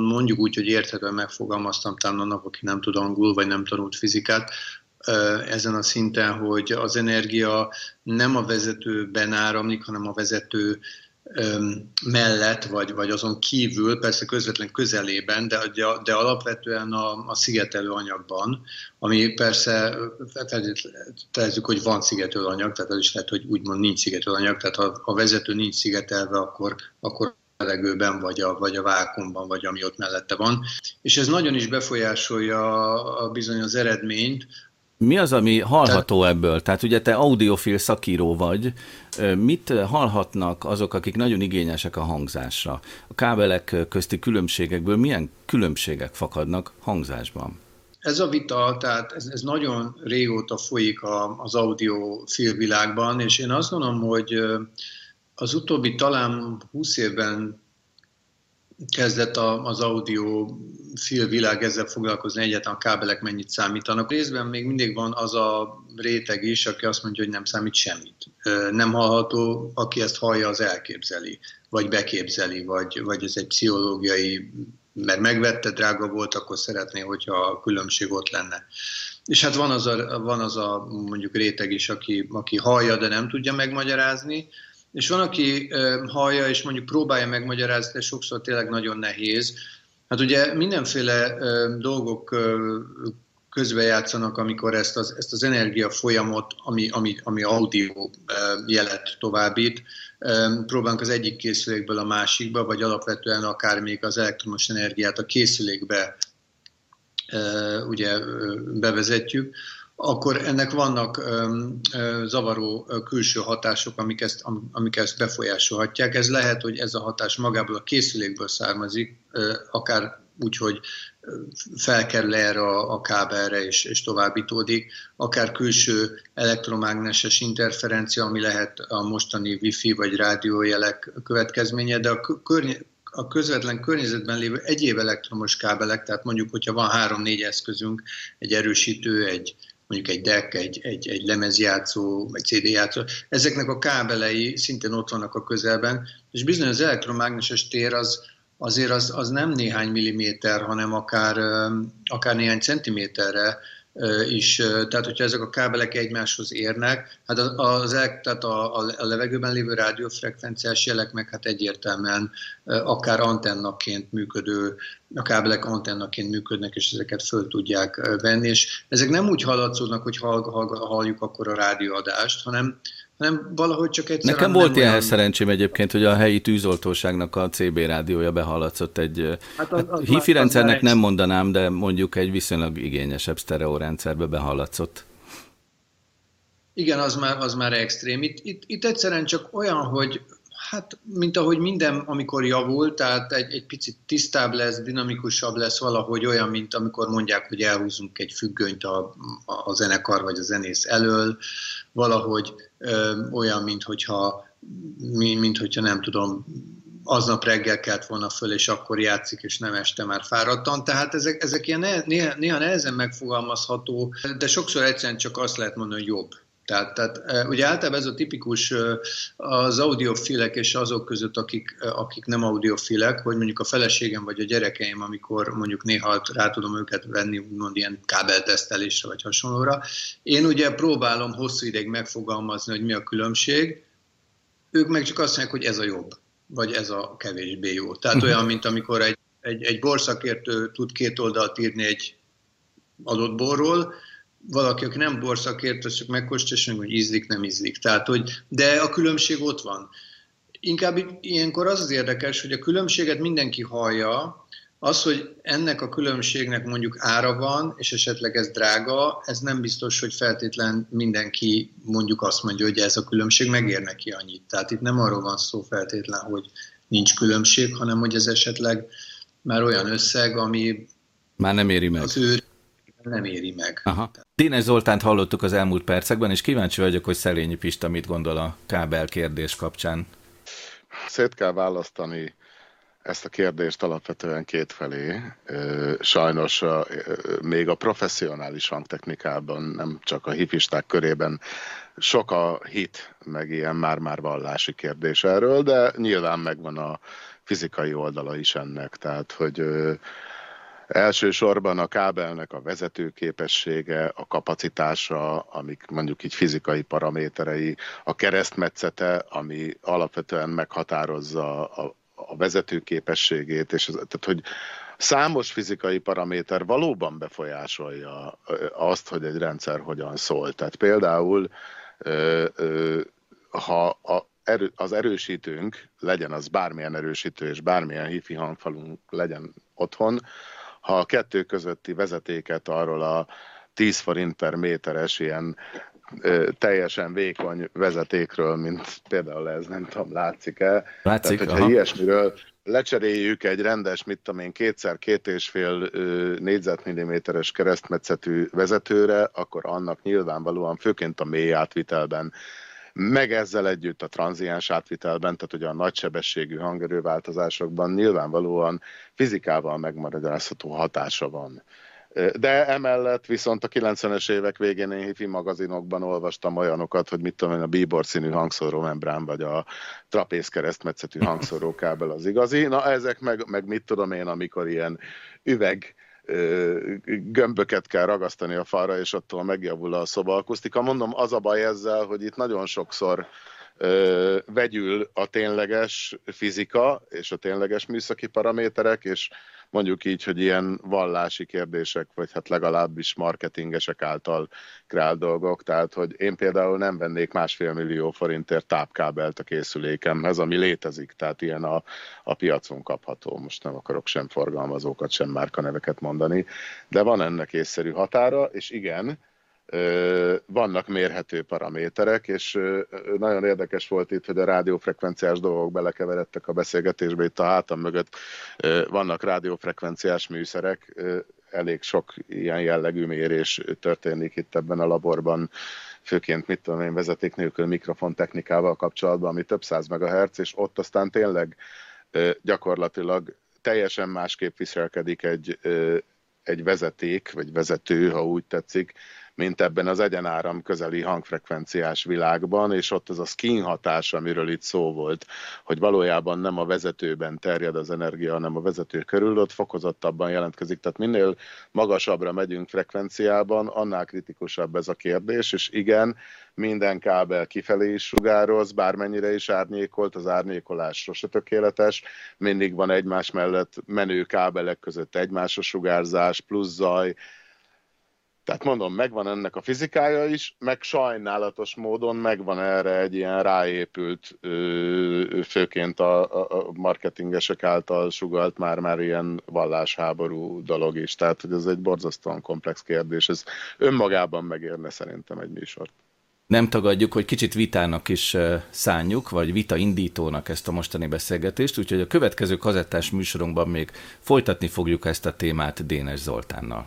mondjuk úgy, hogy érthetően megfogalmaztam talán annak, aki nem tud angol, vagy nem tanult fizikát, ezen a szinten, hogy az energia nem a vezetőben áramlik, hanem a vezető mellett, vagy, vagy azon kívül, persze közvetlen közelében, de, de alapvetően a, a szigetelő anyagban, ami persze feltételezzük, hogy van szigetelő anyag, tehát az is lehet, hogy úgymond nincs szigetelő anyag, tehát ha a vezető nincs szigetelve, akkor, akkor levegőben, vagy a, vagy a vákumban, vagy ami ott mellette van. És ez nagyon is befolyásolja a, a bizony az eredményt, mi az, ami hallható ebből? Tehát ugye te audiofil szakíró vagy, mit hallhatnak azok, akik nagyon igényesek a hangzásra? A kábelek közti különbségekből milyen különbségek fakadnak hangzásban? Ez a vita, tehát ez, ez nagyon régóta folyik a, az audiofil világban, és én azt gondolom, hogy az utóbbi talán 20 évben kezdett az audio film világ ezzel foglalkozni, egyáltalán a kábelek mennyit számítanak. Részben még mindig van az a réteg is, aki azt mondja, hogy nem számít semmit. Nem hallható, aki ezt hallja, az elképzeli, vagy beképzeli, vagy, vagy ez egy pszichológiai, mert megvette, drága volt, akkor szeretné, hogyha a különbség ott lenne. És hát van az a, van az a mondjuk réteg is, aki, aki hallja, de nem tudja megmagyarázni, és van, aki hallja, és mondjuk próbálja megmagyarázni, de sokszor tényleg nagyon nehéz. Hát ugye mindenféle dolgok közbejátszanak, amikor ezt az, ezt az energia ami, ami, ami audio jelet továbbít, próbálunk az egyik készülékből a másikba, vagy alapvetően akár még az elektromos energiát a készülékbe ugye bevezetjük, akkor ennek vannak zavaró külső hatások, amik ezt, amik ezt befolyásolhatják. Ez lehet, hogy ez a hatás magából a készülékből származik, akár úgy, hogy felkerül erre a, kábelre és, és továbbítódik, akár külső elektromágneses interferencia, ami lehet a mostani wifi vagy rádiójelek következménye, de a, környe, a közvetlen környezetben lévő egyéb elektromos kábelek, tehát mondjuk, hogyha van három-négy eszközünk, egy erősítő, egy, mondjuk egy deck, egy, egy, egy lemezjátszó, vagy CD játszó, ezeknek a kábelei szintén ott vannak a közelben, és bizony az elektromágneses tér az, azért az, az nem néhány milliméter, hanem akár, akár néhány centiméterre is, tehát hogyha ezek a kábelek egymáshoz érnek, hát az, tehát a, a levegőben lévő rádiófrekvenciás jelek meg hát egyértelműen akár antennaként működő, a kábelek antennaként működnek, és ezeket föl tudják venni, és ezek nem úgy hallatszódnak, hogy hall, hall, halljuk akkor a rádióadást, hanem hanem valahogy csak egyszer. Nekem volt ilyen olyan... szerencsém egyébként, hogy a helyi tűzoltóságnak a CB rádiója behallatszott egy... Hát az, az hifi már, rendszernek nem mondanám, de mondjuk egy viszonylag igényesebb sztereórendszerbe behallatszott. Igen, az már, az már extrém. Itt, itt, itt egyszerűen csak olyan, hogy hát, mint ahogy minden, amikor javul, tehát egy, egy picit tisztább lesz, dinamikusabb lesz valahogy olyan, mint amikor mondják, hogy elhúzunk egy függönyt a, a zenekar vagy a zenész elől, valahogy ö, olyan, mint hogyha, mint hogyha nem tudom, aznap reggel kelt volna föl, és akkor játszik, és nem este már fáradtan. Tehát ezek, ezek ilyen néha, néha nehezen megfogalmazható, de sokszor egyszerűen csak azt lehet mondani, hogy jobb. Tehát, tehát ugye általában ez a tipikus az audiofilek és azok között, akik, akik nem audiofilek, hogy mondjuk a feleségem vagy a gyerekeim, amikor mondjuk néha rá tudom őket venni, úgymond ilyen kábeltesztelésre vagy hasonlóra. Én ugye próbálom hosszú ideig megfogalmazni, hogy mi a különbség, ők meg csak azt mondják, hogy ez a jobb, vagy ez a kevésbé jó. Tehát uh-huh. olyan, mint amikor egy, egy, egy borszakértő tud két oldalt írni egy adott borról, valaki, aki nem borszakért, az csak megkóstolja, hogy ízlik, nem ízlik. Tehát, hogy, de a különbség ott van. Inkább ilyenkor az az érdekes, hogy a különbséget mindenki hallja, az, hogy ennek a különbségnek mondjuk ára van, és esetleg ez drága, ez nem biztos, hogy feltétlen mindenki mondjuk azt mondja, hogy ez a különbség megér neki annyit. Tehát itt nem arról van szó feltétlen, hogy nincs különbség, hanem hogy ez esetleg már olyan összeg, ami már nem éri meg. Az ő nem éri meg. Aha. Dénes Zoltánt hallottuk az elmúlt percekben, és kíváncsi vagyok, hogy Szelényi Pista mit gondol a kábel kérdés kapcsán. Szét kell választani ezt a kérdést alapvetően kétfelé. Sajnos még a professzionális hangtechnikában, nem csak a hifisták körében sok a hit, meg ilyen már-már vallási kérdés erről, de nyilván megvan a fizikai oldala is ennek, tehát hogy Elsősorban a kábelnek a vezetőképessége, a kapacitása, amik mondjuk így fizikai paraméterei, a keresztmetszete, ami alapvetően meghatározza a, a vezetőképességét, és az, tehát hogy számos fizikai paraméter valóban befolyásolja azt, hogy egy rendszer hogyan szól. Tehát például ha a az erősítőnk, legyen az bármilyen erősítő és bármilyen hifi hangfalunk legyen otthon, ha a kettő közötti vezetéket arról a 10 forint per méteres ilyen ö, teljesen vékony vezetékről, mint például ez, nem tudom, látszik-e? Látszik, Tehát, hogyha aha. ilyesmiről lecseréljük egy rendes, mit tudom én, kétszer két és fél négyzetmilliméteres keresztmetszetű vezetőre, akkor annak nyilvánvalóan, főként a mély átvitelben, meg ezzel együtt a tranziens átvitelben, tehát ugye a nagysebességű hangerőváltozásokban nyilvánvalóan fizikával megmaradásható hatása van. De emellett viszont a 90-es évek végén én hifi magazinokban olvastam olyanokat, hogy mit tudom én, a bíbor színű hangszóró membrán, vagy a trapéz keresztmetszetű hangszórókábel az igazi. Na ezek meg, meg mit tudom én, amikor ilyen üveg gömböket kell ragasztani a falra, és attól megjavul a szoba akusztika. Mondom, az a baj ezzel, hogy itt nagyon sokszor vegyül a tényleges fizika és a tényleges műszaki paraméterek, és mondjuk így, hogy ilyen vallási kérdések, vagy hát legalábbis marketingesek által kreált dolgok, tehát hogy én például nem vennék másfél millió forintért tápkábelt a készülékemhez, ami létezik, tehát ilyen a, a piacon kapható. Most nem akarok sem forgalmazókat, sem márkaneveket mondani, de van ennek észszerű határa, és igen, vannak mérhető paraméterek, és nagyon érdekes volt itt, hogy a rádiófrekvenciás dolgok belekeveredtek a beszélgetésbe. Itt a hátam mögött vannak rádiófrekvenciás műszerek, elég sok ilyen jellegű mérés történik itt ebben a laborban, főként mit tudom én vezeték nélkül mikrofon technikával kapcsolatban, ami több száz megahertz, és ott aztán tényleg gyakorlatilag teljesen másképp viselkedik egy, egy vezeték, vagy vezető, ha úgy tetszik, mint ebben az egyenáram közeli hangfrekvenciás világban, és ott az a skin hatás, amiről itt szó volt, hogy valójában nem a vezetőben terjed az energia, hanem a vezető körül, ott fokozottabban jelentkezik. Tehát minél magasabbra megyünk frekvenciában, annál kritikusabb ez a kérdés, és igen, minden kábel kifelé is sugároz, bármennyire is árnyékolt, az árnyékolás sose tökéletes, mindig van egymás mellett menő kábelek között egymásra sugárzás, plusz zaj, tehát mondom, megvan ennek a fizikája is, meg sajnálatos módon megvan erre egy ilyen ráépült, főként a, marketingesek által sugalt már-már ilyen vallásháború dolog is. Tehát, hogy ez egy borzasztóan komplex kérdés. Ez önmagában megérne szerintem egy műsort. Nem tagadjuk, hogy kicsit vitának is szánjuk, vagy vita indítónak ezt a mostani beszélgetést, úgyhogy a következő kazettás műsorunkban még folytatni fogjuk ezt a témát Dénes Zoltánnal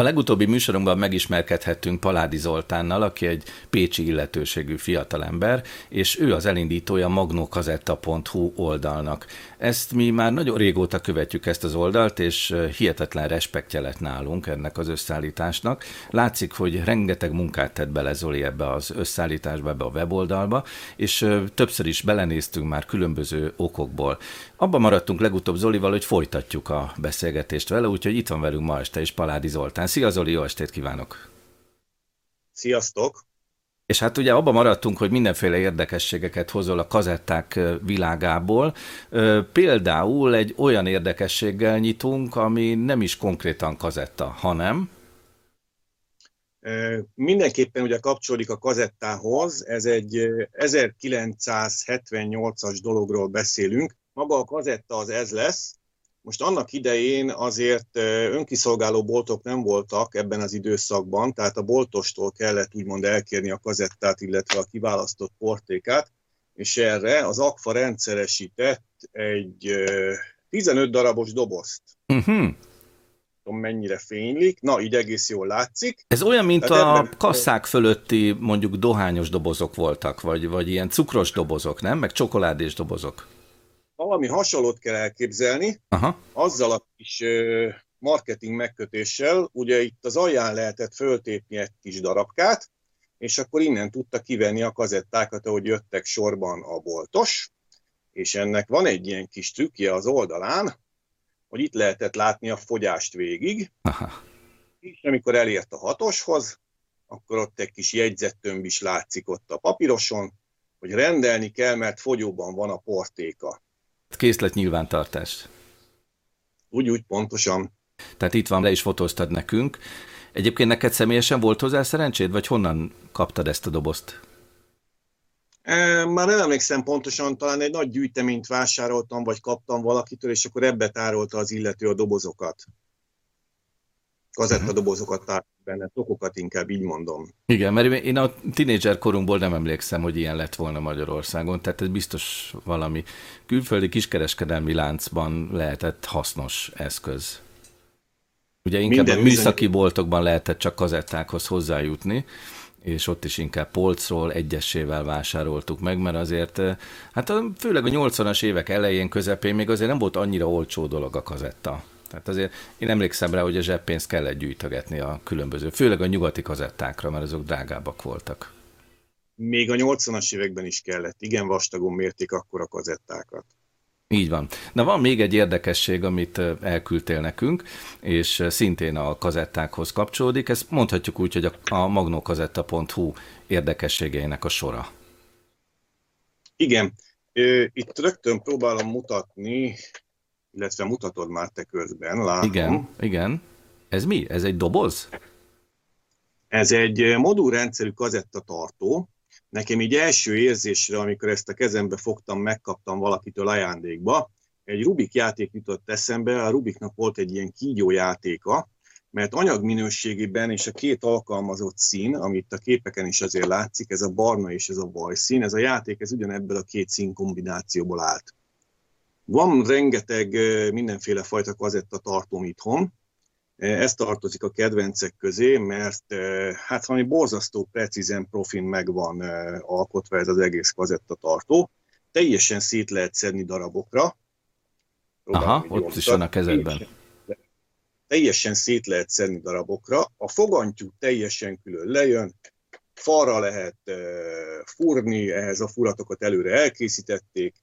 A legutóbbi műsorunkban megismerkedhettünk Paládi Zoltánnal, aki egy pécsi illetőségű fiatalember, és ő az elindítója magnókazetta.hu oldalnak. Ezt mi már nagyon régóta követjük ezt az oldalt, és hihetetlen respektje lett nálunk ennek az összeállításnak. Látszik, hogy rengeteg munkát tett bele Zoli ebbe az összeállításba, ebbe a weboldalba, és többször is belenéztünk már különböző okokból. Abban maradtunk legutóbb Zolival, hogy folytatjuk a beszélgetést vele, úgyhogy itt van velünk ma este is Paládi Zoltán. Szia Zoli, jó estét kívánok! Sziasztok! És hát ugye abban maradtunk, hogy mindenféle érdekességeket hozol a kazetták világából. Például egy olyan érdekességgel nyitunk, ami nem is konkrétan kazetta, hanem... Mindenképpen ugye kapcsolódik a kazettához, ez egy 1978-as dologról beszélünk. Maga a kazetta az ez lesz, most annak idején azért önkiszolgáló boltok nem voltak ebben az időszakban, tehát a boltostól kellett úgymond elkérni a kazettát, illetve a kiválasztott portékát, és erre az AKFA rendszeresített egy 15 darabos dobozt. Uh-huh. Tudom, mennyire fénylik. Na, így egész jól látszik. Ez olyan, mint Tehát a ebben... kasszák fölötti mondjuk dohányos dobozok voltak, vagy, vagy ilyen cukros dobozok, nem? Meg csokoládés dobozok valami hasonlót kell elképzelni, Aha. azzal a kis marketing megkötéssel, ugye itt az alján lehetett föltépni egy kis darabkát, és akkor innen tudta kivenni a kazettákat, ahogy jöttek sorban a boltos, és ennek van egy ilyen kis trükkje az oldalán, hogy itt lehetett látni a fogyást végig, Aha. és amikor elért a hatoshoz, akkor ott egy kis jegyzettömb is látszik ott a papíroson, hogy rendelni kell, mert fogyóban van a portéka készlet nyilvántartás. Úgy, úgy, pontosan. Tehát itt van, le is fotóztad nekünk. Egyébként neked személyesen volt hozzá szerencséd, vagy honnan kaptad ezt a dobozt? E, már nem emlékszem pontosan, talán egy nagy gyűjteményt vásároltam, vagy kaptam valakitől, és akkor ebbe tárolta az illető a dobozokat. Kazettadobozokat tárt benne, tokokat inkább így mondom. Igen, mert én a tinédzser korunkból nem emlékszem, hogy ilyen lett volna Magyarországon, tehát ez biztos valami külföldi kiskereskedelmi láncban lehetett hasznos eszköz. Ugye inkább Minden a műszaki bizony... boltokban lehetett csak kazettákhoz hozzájutni, és ott is inkább polcról egyesével vásároltuk meg, mert azért, eh, hát főleg a 80-as évek elején, közepén még azért nem volt annyira olcsó dolog a kazetta. Tehát azért én emlékszem rá, hogy a zseppénzt kellett gyűjtögetni a különböző, főleg a nyugati kazettákra, mert azok drágábbak voltak. Még a 80-as években is kellett. Igen vastagon mérték akkor a kazettákat. Így van. Na van még egy érdekesség, amit elküldtél nekünk, és szintén a kazettákhoz kapcsolódik. Ezt mondhatjuk úgy, hogy a magnokazetta.hu érdekességeinek a sora. Igen. Itt rögtön próbálom mutatni, illetve mutatod már te közben, látom. Igen, igen. Ez mi? Ez egy doboz? Ez egy modulrendszerű kazettatartó, Nekem így első érzésre, amikor ezt a kezembe fogtam, megkaptam valakitől ajándékba, egy Rubik játék jutott eszembe, a Rubiknak volt egy ilyen kígyó játéka, mert anyagminőségében és a két alkalmazott szín, amit a képeken is azért látszik, ez a barna és ez a baj szín, ez a játék ez ugyanebből a két szín kombinációból állt. Van rengeteg mindenféle fajta kazetta tartom itthon, ez tartozik a kedvencek közé, mert hát valami borzasztó precízen profin megvan alkotva ez az egész kazettatartó. Teljesen szét lehet szedni darabokra. Próbálom Aha, ott is van a kezedben. Teljesen, teljesen szét lehet szedni darabokra. A fogantyú teljesen külön lejön, falra lehet furni, ehhez a furatokat előre elkészítették,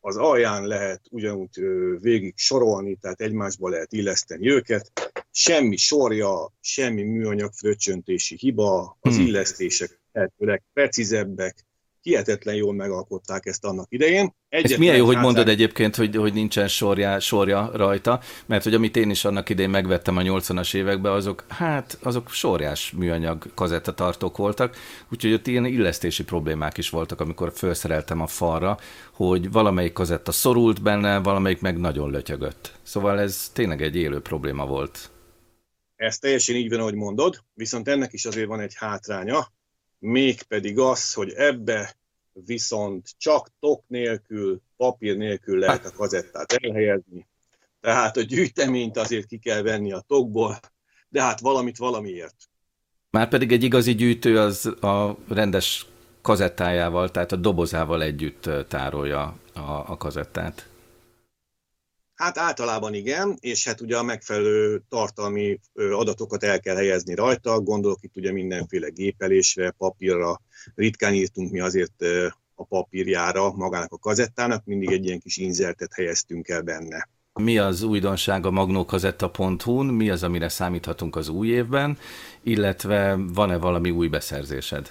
az alján lehet ugyanúgy végig sorolni, tehát egymásba lehet illeszteni őket. Semmi sorja, semmi műanyag fröccsöntési hiba, az hmm. illesztések lehetőleg precízebbek, hihetetlen jól megalkották ezt annak idején. Egyetlen milyen jó, hogy mondod egyébként, hogy, hogy nincsen sorja, sorja rajta, mert hogy amit én is annak idején megvettem a 80-as években, azok, hát azok sorjás műanyag kazettatartók voltak, úgyhogy ott ilyen illesztési problémák is voltak, amikor felszereltem a falra, hogy valamelyik kazetta szorult benne, valamelyik meg nagyon lötyögött. Szóval ez tényleg egy élő probléma volt. Ez teljesen így van, ahogy mondod, viszont ennek is azért van egy hátránya, mégpedig az, hogy ebbe viszont csak tok nélkül, papír nélkül lehet a kazettát elhelyezni. Tehát a gyűjteményt azért ki kell venni a tokból, de hát valamit valamiért. Már pedig egy igazi gyűjtő az a rendes kazettájával, tehát a dobozával együtt tárolja a, a kazettát. Hát általában igen, és hát ugye a megfelelő tartalmi adatokat el kell helyezni rajta, gondolok itt ugye mindenféle gépelésre, papírra, ritkán írtunk mi azért a papírjára magának a kazettának, mindig egy ilyen kis inzertet helyeztünk el benne. Mi az újdonság a magnókazetta.hu-n, mi az, amire számíthatunk az új évben, illetve van-e valami új beszerzésed?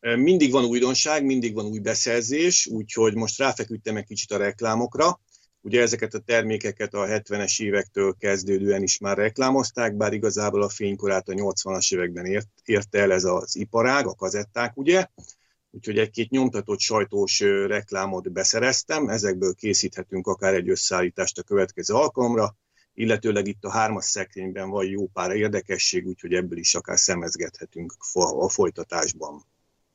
Mindig van újdonság, mindig van új beszerzés, úgyhogy most ráfeküdtem egy kicsit a reklámokra. Ugye ezeket a termékeket a 70-es évektől kezdődően is már reklámozták, bár igazából a fénykorát a 80-as években ért, érte el ez az iparág, a kazetták, ugye? Úgyhogy egy-két nyomtatott sajtós reklámot beszereztem, ezekből készíthetünk akár egy összeállítást a következő alkalomra, illetőleg itt a hármas szekrényben van jó pár érdekesség, úgyhogy ebből is akár szemezgethetünk a folytatásban.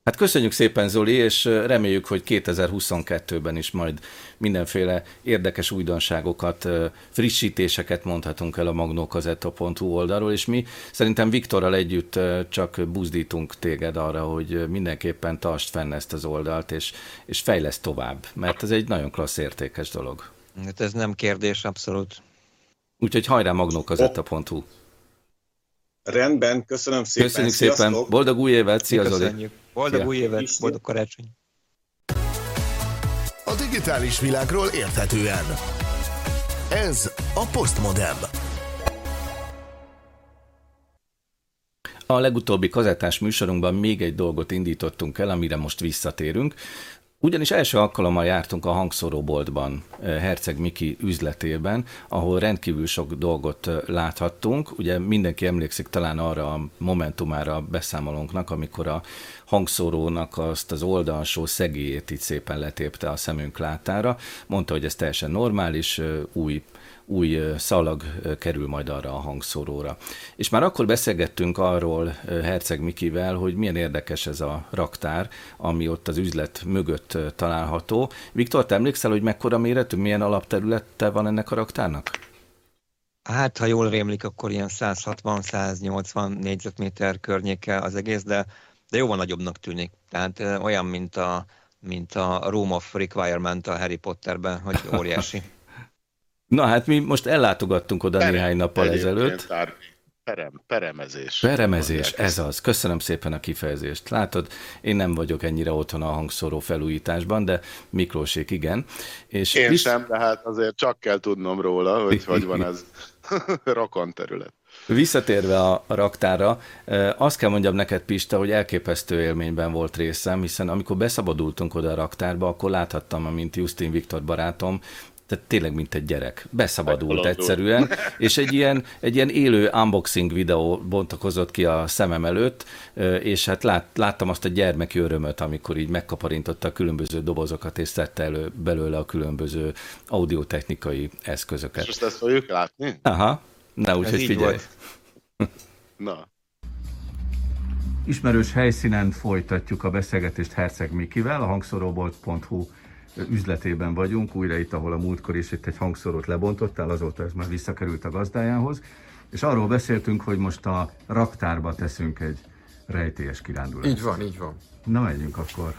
Hát köszönjük szépen Zoli, és reméljük, hogy 2022-ben is majd mindenféle érdekes újdonságokat, frissítéseket mondhatunk el a magnokazetta.hu oldalról, és mi szerintem Viktorral együtt csak buzdítunk téged arra, hogy mindenképpen tartsd fenn ezt az oldalt, és, és fejleszt tovább, mert ez egy nagyon klassz értékes dolog. Hát ez nem kérdés, abszolút. Úgyhogy hajrá magnokazetta.hu. Rendben, köszönöm szépen. Köszönjük Sziasztok. szépen. Boldog új évet, szia Zoli. Boldog Szia. új évet, boldog karácsony. A digitális világról érthetően. Ez a Postmodem. A legutóbbi kazettás műsorunkban még egy dolgot indítottunk el, amire most visszatérünk. Ugyanis első alkalommal jártunk a hangszóróboltban, Herceg Miki üzletében, ahol rendkívül sok dolgot láthattunk. Ugye mindenki emlékszik talán arra a momentumára a beszámolónknak, amikor a hangszórónak azt az oldalsó szegélyét így szépen letépte a szemünk látára. Mondta, hogy ez teljesen normális, új új szalag kerül majd arra a hangszóróra. És már akkor beszélgettünk arról Herceg Mikivel, hogy milyen érdekes ez a raktár, ami ott az üzlet mögött található. Viktor, te emlékszel, hogy mekkora méretű, milyen alapterülete van ennek a raktárnak? Hát, ha jól rémlik, akkor ilyen 160-180 négyzetméter környéke az egész, de, de jóval nagyobbnak tűnik. Tehát olyan, mint a, mint a Room of Requirement a Harry Potterben, hogy óriási. Na hát mi most ellátogattunk oda Perem, néhány nappal ezelőtt. perem, peremezés. Peremezés, ez az. Köszönöm szépen a kifejezést. Látod, én nem vagyok ennyire otthon a hangszóró felújításban, de Miklósék igen. És én visz... sem, de hát azért csak kell tudnom róla, hogy hogy van ez rakon terület. Visszatérve a, raktára, azt kell mondjam neked, Pista, hogy elképesztő élményben volt részem, hiszen amikor beszabadultunk oda a raktárba, akkor láthattam, mint Justin Viktor barátom tehát tényleg mint egy gyerek. Beszabadult egyszerűen, és egy ilyen, egy ilyen élő unboxing videó bontakozott ki a szemem előtt, és hát lát, láttam azt a gyermeki örömöt, amikor így megkaparintotta a különböző dobozokat, és szedte elő belőle a különböző audiotechnikai eszközöket. És most ezt fogjuk látni? Aha, na úgyhogy figyelj. na. Ismerős helyszínen folytatjuk a beszélgetést Herceg Mikivel, a hangszorobolt.hu üzletében vagyunk, újra itt, ahol a múltkor is itt egy hangszorot lebontottál, azóta ez már visszakerült a gazdájához, és arról beszéltünk, hogy most a raktárba teszünk egy rejtélyes kirándulást. Így van, így van. Na, megyünk akkor.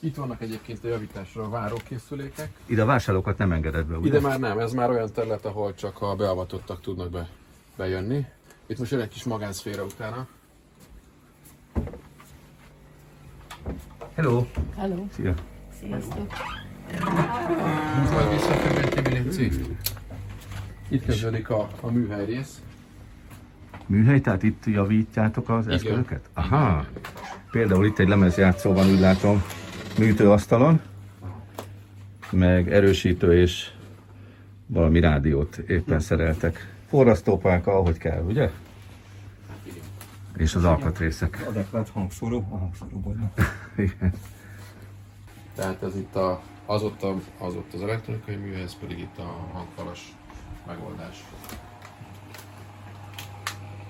Itt vannak egyébként a javításra váró készülékek. Ide a vásárlókat nem engedett be, ugye? Ide már nem, ez már olyan terület, ahol csak a beavatottak tudnak be, bejönni. Itt most jön egy kis magánszféra utána. Hello! Hello! Szia! Sziasztok! Itt kezdődik a, a műhely rész. Műhely, tehát itt javítjátok az Igen. eszközöket? Aha! Például itt egy lemezjátszó van, úgy látom, műtőasztalon, meg erősítő és valami rádiót éppen szereltek. Forrasztópálka, ahogy kell, ugye? És az alkatrészek. Adekvát hangszóró, a hangszóróban. Igen. Tehát ez itt a, az, ott a, az ott az elektronikai ez pedig itt a hangfalas megoldás.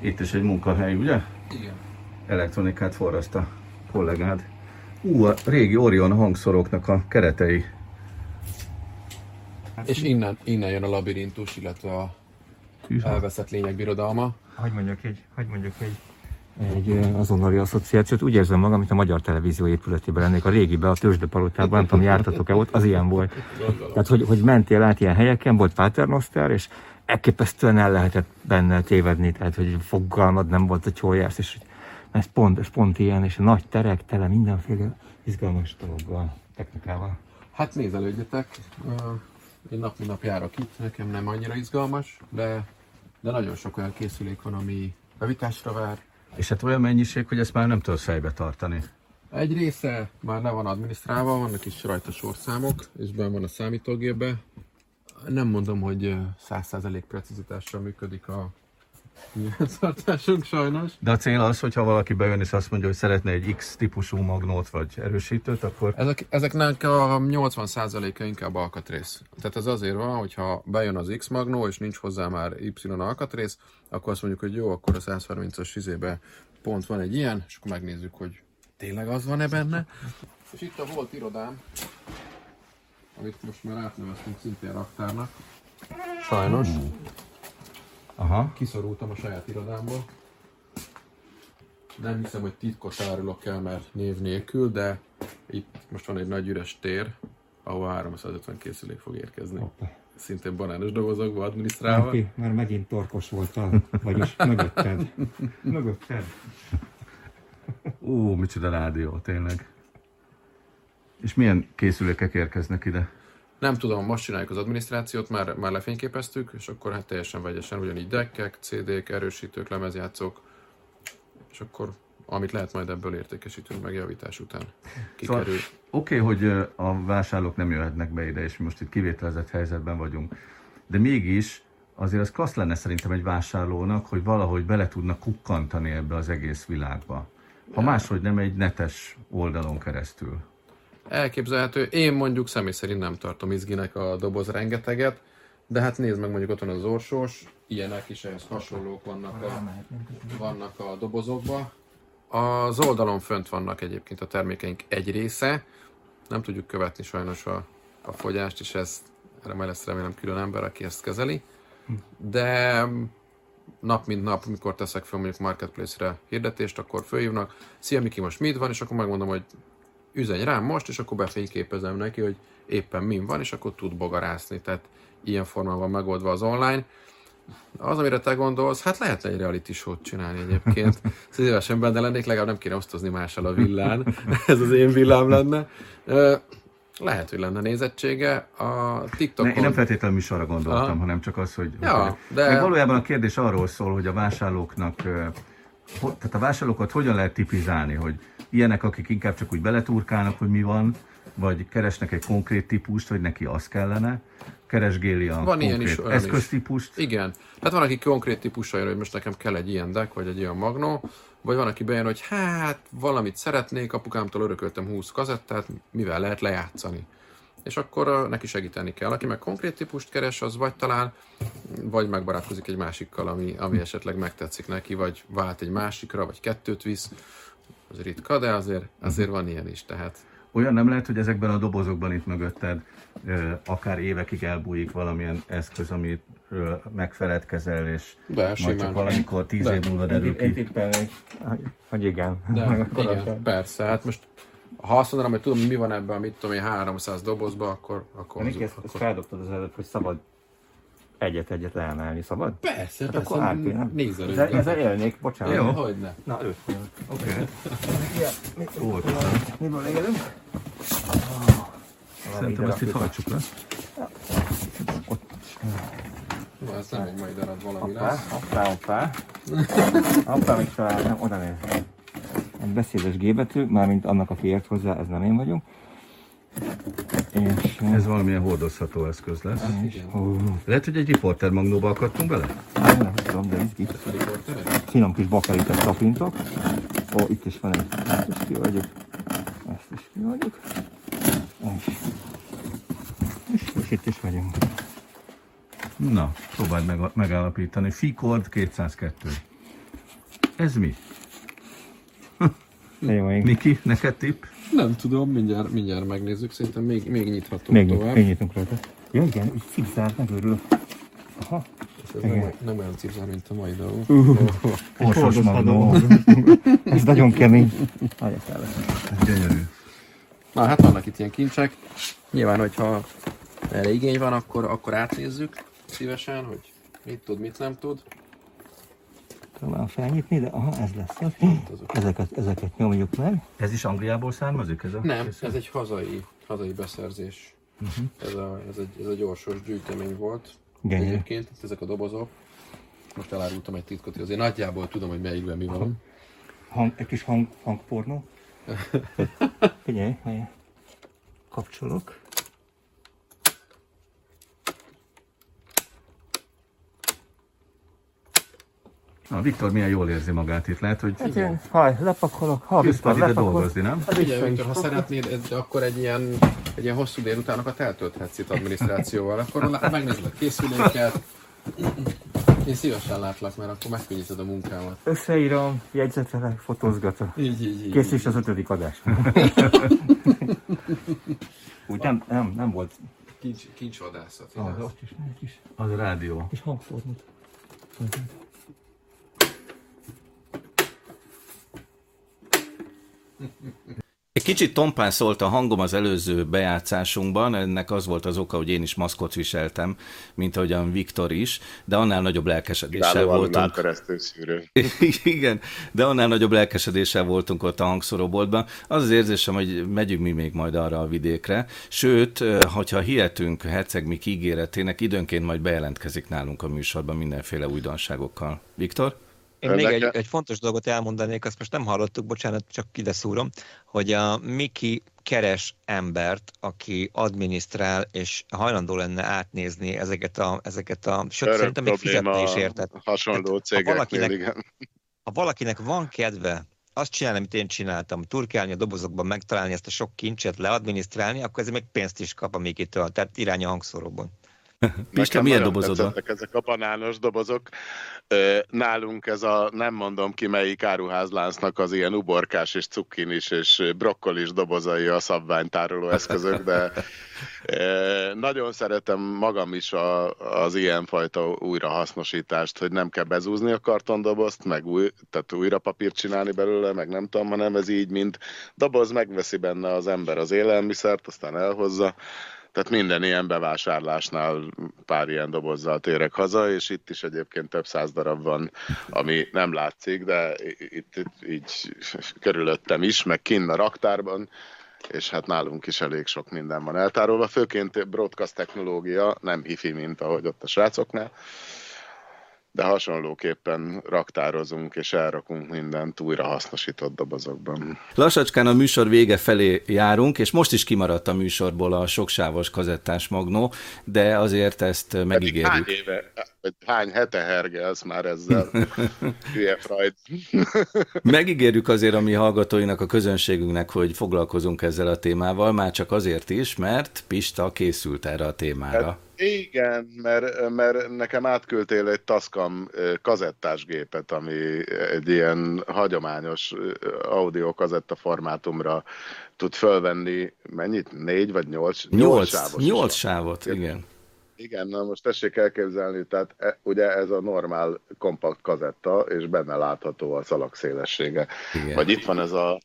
Itt is egy munkahely, ugye? Igen. Elektronikát forraszt a kollégád. Ú, a régi Orion hangszoroknak a keretei. Hát, És innen, innen jön a labirintus, illetve a elveszett lények birodalma. Hogy mondjak egy, hogy mondjak egy egy azonnali asszociációt. Úgy érzem magam, mint a Magyar Televízió épületében lennék, a régibe, a tőzsdepalotában, nem tudom, jártatok-e ott, az ilyen volt. Tehát, hogy, hogy mentél át ilyen helyeken, volt Paternoster, és elképesztően el lehetett benne tévedni, tehát, hogy fogalmad nem volt, hogy hol jársz, és ez pont, ez pont ilyen, és a nagy terek tele mindenféle izgalmas dologgal, technikával. Hát nézelődjetek, én nap mint nap járok itt, nekem nem annyira izgalmas, de, de nagyon sok olyan készülék van, ami bevitásra vár, és hát olyan mennyiség, hogy ezt már nem tudsz fejbe tartani. Egy része már le van adminisztrálva, vannak is rajta sorszámok, és benne van a számítógépbe. Nem mondom, hogy 100% precizitással működik a nyilvántartásunk sajnos. De a cél az, hogyha valaki bejön és azt mondja, hogy szeretne egy X típusú magnót vagy erősítőt, akkor... Ezek, ezeknek a 80%-a inkább alkatrész. Tehát ez azért van, hogyha bejön az X magnó, és nincs hozzá már Y alkatrész, akkor azt mondjuk, hogy jó, akkor a 130-as izébe pont van egy ilyen, és akkor megnézzük, hogy tényleg az van-e benne. És itt a volt irodám, amit most már átneveztünk szintén raktárnak. Sajnos. Aha. Kiszorultam a saját irodámból. Nem hiszem, hogy titkot árulok el, mert név nélkül, de itt most van egy nagy üres tér, ahol 350 készülék fog érkezni. Hoppa. Szintén banános dobozokba adminisztrálva. Aki már megint torkos voltál, vagyis mögötted. mögötted. Ó, micsoda rádió, tényleg. És milyen készülékek érkeznek ide? Nem tudom, most csináljuk az adminisztrációt, már, már lefényképeztük, és akkor hát teljesen vegyesen, ugyanígy deckek, CD-k, erősítők, lemezjátszók, és akkor amit lehet majd ebből értékesíteni megjavítás után kikerül. Szóval, Oké, okay, hogy a vásárlók nem jöhetnek be ide, és most itt kivételezett helyzetben vagyunk, de mégis azért az klassz lenne szerintem egy vásárlónak, hogy valahogy bele tudna kukkantani ebbe az egész világba. Ha máshogy nem egy netes oldalon keresztül. Elképzelhető. Én mondjuk személy szerint nem tartom izginek a doboz rengeteget, de hát nézd meg mondjuk ott van az orsós, ilyenek is ehhez hasonlók vannak a, vannak a dobozokban. Az oldalon fönt vannak egyébként a termékeink egy része, nem tudjuk követni sajnos a, a fogyást, és ez erre majd lesz remélem külön ember, aki ezt kezeli. De nap mint nap, amikor teszek fel mondjuk Marketplace-re hirdetést, akkor fölhívnak, szia Miki, most mit van, és akkor megmondom, hogy üzenj rám most, és akkor befényképezem neki, hogy éppen mi van, és akkor tud bogarászni. Tehát ilyen formában van megoldva az online. Az, amire te gondolsz, hát lehet egy reality show-t csinálni egyébként. Szívesen benne lennék, legalább nem kéne osztozni mással a villán. Ez az én villám lenne. Lehet, hogy lenne nézettsége. A TikTokon... Ne, én nem feltétlenül műsorra gondoltam, Aha. hanem csak az, hogy... Ja, hogy de... valójában a kérdés arról szól, hogy a vásárlóknak, tehát a vásárlókat hogyan lehet tipizálni, hogy ilyenek, akik inkább csak úgy beleturkálnak, hogy mi van, vagy keresnek egy konkrét típust, hogy neki az kellene, keresgéli a van ilyen is, eszköztípust. Is. Igen. Hát van, aki konkrét típusa jön, hogy most nekem kell egy ilyen deck, vagy egy ilyen magnó, vagy van, aki bejön, hogy hát valamit szeretnék, apukámtól örököltem 20 kazettát, mivel lehet lejátszani. És akkor neki segíteni kell. Aki meg konkrét típust keres, az vagy talán, vagy megbarátkozik egy másikkal, ami, ami esetleg megtetszik neki, vagy vált egy másikra, vagy kettőt visz. Az ritka, de azért, azért van ilyen is. Tehát olyan nem lehet, hogy ezekben a dobozokban itt mögötted akár évekig elbújik valamilyen eszköz, amit megfeledkezel, és De, majd csak valamikor tíz De. év múlva derül ki. Hogy igen. De, igen, persze. Hát most ha azt mondanám, hogy tudom, mi van ebben, mit tudom én, 300 dobozba, akkor... akkor, az, ezt, akkor... ezt feldobtad az előtt, hogy szabad egyet-egyet leemelni, szabad? Persze, hát persze, akkor nézzel ezzel, ezzel élnék, bocsánat. Jó, hogy ne. Na, őt. Oké. Okay. Miből engedünk? Szerintem ezt itt hajtsuk le. Na, ez nem egy majd darab valami lesz. Hoppá, hoppá. Hoppá, még talán nem, oda néz. Egy beszédes G betű, mármint annak, aki ért hozzá, ez nem én vagyok. És, ez valamilyen hordozható eszköz lesz. Uh. Lehet, hogy egy riporter magnóba akadtunk bele? Nem, tudom, de izgi. Finom kis bakelitet tapintok. Ó, itt is van egy. Ezt is kiadjuk. Ezt is kiadjuk. És, és, és itt is vagyunk. Na, próbáld meg, megállapítani. Ficord 202. Ez mi? Miki, neked tipp? Nem tudom, mindjárt, mindjárt megnézzük, szerintem még, még nyithatunk még, tovább. Még nyitunk rajta. Ja igen, cipzár, megőrülök. Aha. Ez nem, nem olyan cipzár, mint a mai dolog. Orsos magnó. Ez nagyon kemény. Ez gyönyörű. Na hát vannak itt ilyen kincsek. Nyilván, hogyha erre igény van, akkor, akkor átnézzük szívesen, hogy mit tud, mit nem tud talán felnyitni, de aha, ez lesz Ezeket, ezeket nyomjuk meg. Ez is Angliából származik? Ez a Nem, ez egy hazai, hazai beszerzés. Uh-huh. Ez, a, ez, egy, ez egy gyorsos gyűjtemény volt. Gyönyörű. Egyébként itt ezek a dobozok. Most elárultam egy titkot, hogy azért nagyjából tudom, hogy melyikben mi van. Hang, egy kis hang, hangpornó. Figyelj, kapcsolok. Na, Viktor milyen jól érzi magát itt, lehet, hogy... Hát én, haj, lepakolok, ha Viktor, ide dolgozni, nem? Hát ugye, Viktor, ha szeretnéd, akkor egy ilyen, egy ilyen hosszú délutánokat eltölthetsz itt adminisztrációval, akkor megnézed a készüléket, én szívesen látlak, mert akkor megkönnyíted a munkámat. Összeírom, jegyzetelek, fotózgatok. Így, így, így. Kész is az ötödik adás. Úgy nem, nem, nem volt. Kincs, kincsvadászat. Ah, ott is, ott is. Az a rádió. És hangformut. Egy kicsit tompán szólt a hangom az előző bejátszásunkban, ennek az volt az oka, hogy én is maszkot viseltem, mint ahogyan Viktor is, de annál nagyobb lelkesedéssel voltunk. Igen, de annál nagyobb lelkesedéssel voltunk ott a hangszoroboltban. Az az érzésem, hogy megyünk mi még majd arra a vidékre, sőt, hogyha hihetünk Herceg Mik ígéretének, időnként majd bejelentkezik nálunk a műsorban mindenféle újdonságokkal. Viktor? Én még egy, egy fontos dolgot elmondanék, azt most nem hallottuk, bocsánat, csak ide szúrom, hogy a Miki keres embert, aki adminisztrál, és hajlandó lenne átnézni ezeket a, ezeket a sőt, szerintem még fizetne is érted. Hasonló cégeknél, ha valakinek, igen. Ha valakinek van kedve azt csinálni, amit én csináltam, turkálni a dobozokban, megtalálni ezt a sok kincset, leadminisztrálni, akkor ez még pénzt is kap a Mikitől, tehát irány a hangszóróban. Pista, milyen dobozod Ezek a banános dobozok. Nálunk ez a nem mondom ki melyik áruházláncnak az ilyen uborkás és cukkinis és brokkolis dobozai a szabványtároló eszközök, de nagyon szeretem magam is a, az ilyenfajta újrahasznosítást, hogy nem kell bezúzni a kartondobozt, meg új, tehát újra papírt csinálni belőle, meg nem tudom, hanem ez így, mint doboz, megveszi benne az ember az élelmiszert, aztán elhozza, tehát minden ilyen bevásárlásnál pár ilyen dobozzal térek haza, és itt is egyébként több száz darab van, ami nem látszik, de itt, itt így körülöttem is, meg kinn a raktárban, és hát nálunk is elég sok minden van eltárolva, főként broadcast technológia, nem hifi, mint ahogy ott a srácoknál, de hasonlóképpen raktározunk és elrakunk mindent újra hasznosított dobozokban. Lassacskán a műsor vége felé járunk, és most is kimaradt a műsorból a soksávos kazettás magnó, de azért ezt megígérjük. Hány éve, vagy hány hete hergelsz már ezzel? Hülye Freud. Megígérjük azért a mi hallgatóinak, a közönségünknek, hogy foglalkozunk ezzel a témával, már csak azért is, mert Pista készült erre a témára. Hát, igen, mert, mert nekem átküldtél egy Tascam kazettásgépet, ami egy ilyen hagyományos audio kazetta formátumra tud fölvenni, mennyit? Négy vagy nyolc? Nyolc, nyolc sávot. Nyolc sávot, igen. Igen, na most tessék elképzelni, tehát e, ugye ez a normál kompakt kazetta, és benne látható a szalag szélessége. Igen. Vagy itt van ez a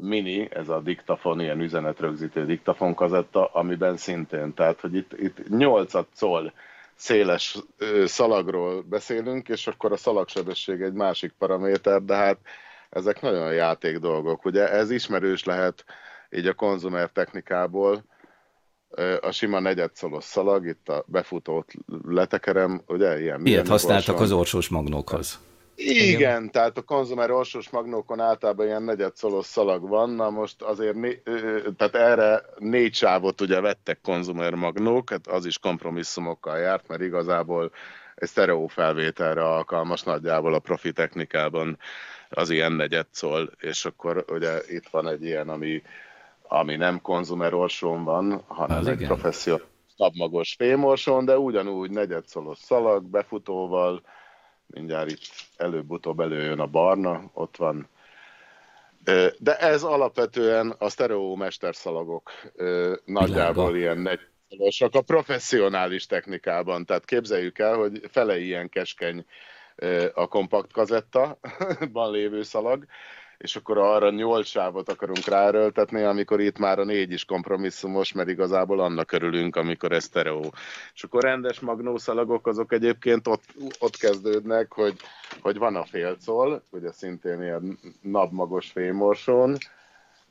mini, ez a diktafon, ilyen üzenetrögzítő diktafon kazetta, amiben szintén, tehát hogy itt, itt 8 szól széles szalagról beszélünk, és akkor a szalagsebesség egy másik paraméter, de hát ezek nagyon játék dolgok. Ugye ez ismerős lehet így a konzumer technikából, a sima negyedszolos szalag, itt a befutót letekerem, ugye ilyen... Ilyet használtak az orsós magnókhoz. Igen, Igen, tehát a konzumer orsós magnókon általában ilyen negyedszolos szalag van, na most azért né, tehát erre négy sávot ugye vettek konzumer magnók, hát az is kompromisszumokkal járt, mert igazából egy sztereó felvételre alkalmas nagyjából a profi technikában az ilyen negyedszol, és akkor ugye itt van egy ilyen, ami ami nem konzumer orsón van, hanem Az egy igen. professzionális szabmagos fémorsón, de ugyanúgy negyedszolos szalag, befutóval, mindjárt itt előbb-utóbb előjön a barna, ott van. De ez alapvetően a sztereó mesterszalagok nagyjából Világa. ilyen negyedszonosak a professzionális technikában. Tehát képzeljük el, hogy fele ilyen keskeny a kompakt kazetta, van lévő szalag, és akkor arra nyolc sávot akarunk ráerőltetni, amikor itt már a négy is kompromisszumos, mert igazából annak örülünk, amikor ez sztereó. És akkor rendes magnószalagok azok egyébként ott, ott kezdődnek, hogy, hogy van a félcol, ugye szintén ilyen napmagos fémorsón,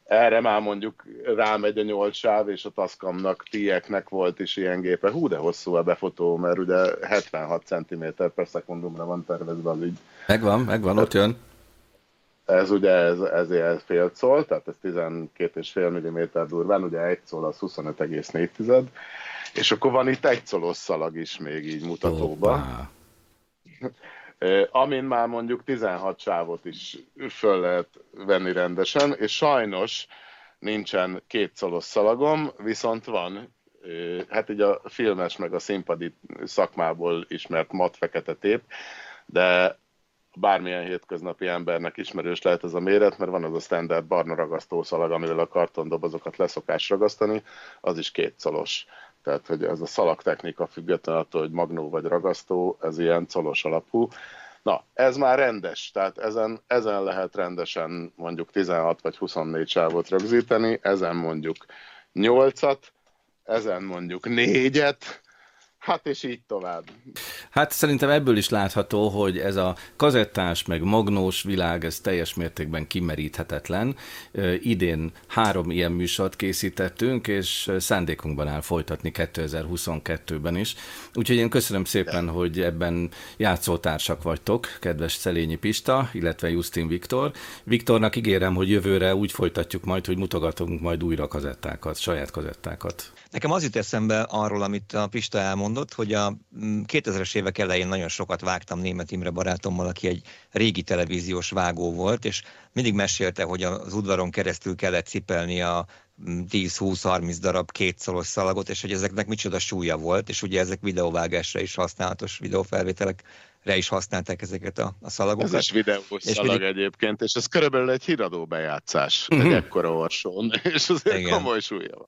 erre már mondjuk rámegy a nyolc sáv, és a Tascamnak, tieknek volt is ilyen gépe. Hú, de hosszú a befotó, mert ugye 76 cm per szekundumra van tervezve az ügy. Megvan, megvan, ott jön. Ez ugye ez, ezért fél szól, tehát ez 12,5 mm durván, ugye egy szól az 25,4 és akkor van itt egy szolos szalag is még így mutatóban. Amin már mondjuk 16 sávot is föl lehet venni rendesen, és sajnos nincsen két szolos szalagom, viszont van, hát így a filmes meg a színpadi szakmából ismert mat fekete tép, de bármilyen hétköznapi embernek ismerős lehet ez a méret, mert van az a standard barna ragasztószalag, amivel a kartondobozokat leszokás ragasztani, az is két szolos. Tehát, hogy ez a szalagtechnika független attól, hogy magnó vagy ragasztó, ez ilyen colos alapú. Na, ez már rendes, tehát ezen, ezen lehet rendesen mondjuk 16 vagy 24 sávot rögzíteni, ezen mondjuk 8-at, ezen mondjuk 4-et, Hát és így tovább. Hát szerintem ebből is látható, hogy ez a kazettás meg magnós világ, ez teljes mértékben kimeríthetetlen. Idén három ilyen műsort készítettünk, és szándékunkban áll folytatni 2022-ben is. Úgyhogy én köszönöm szépen, De. hogy ebben játszótársak vagytok, kedves Szelényi Pista, illetve Justin Viktor. Viktornak ígérem, hogy jövőre úgy folytatjuk majd, hogy mutogatunk majd újra kazettákat, saját kazettákat. Nekem az jut eszembe arról, amit a Pista elmondott, hogy a 2000-es mm, évek elején nagyon sokat vágtam Német Imre barátommal, aki egy régi televíziós vágó volt, és mindig mesélte, hogy az udvaron keresztül kellett cipelni a 10-20-30 mm, darab kétszolos szalagot, és hogy ezeknek micsoda súlya volt, és ugye ezek videóvágásra is használatos videófelvételek re is használták ezeket a, a szalagokat. Ez is videós és szalag mindig... egyébként, és ez körülbelül egy híradó bejátszás, uh-huh. egy ekkora orsón, és azért Igen. komoly súlya van.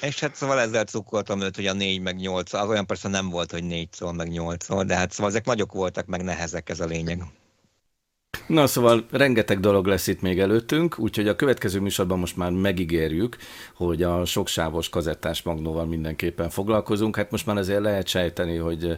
És hát szóval ezzel cukkoltam őt, hogy a 4 meg 8, az olyan persze nem volt, hogy 4 szól meg 8 szól, de hát szóval ezek nagyok voltak, meg nehezek ez a lényeg. Na szóval rengeteg dolog lesz itt még előttünk, úgyhogy a következő műsorban most már megígérjük, hogy a soksávos kazettás magnóval mindenképpen foglalkozunk. Hát most már azért lehet sejteni, hogy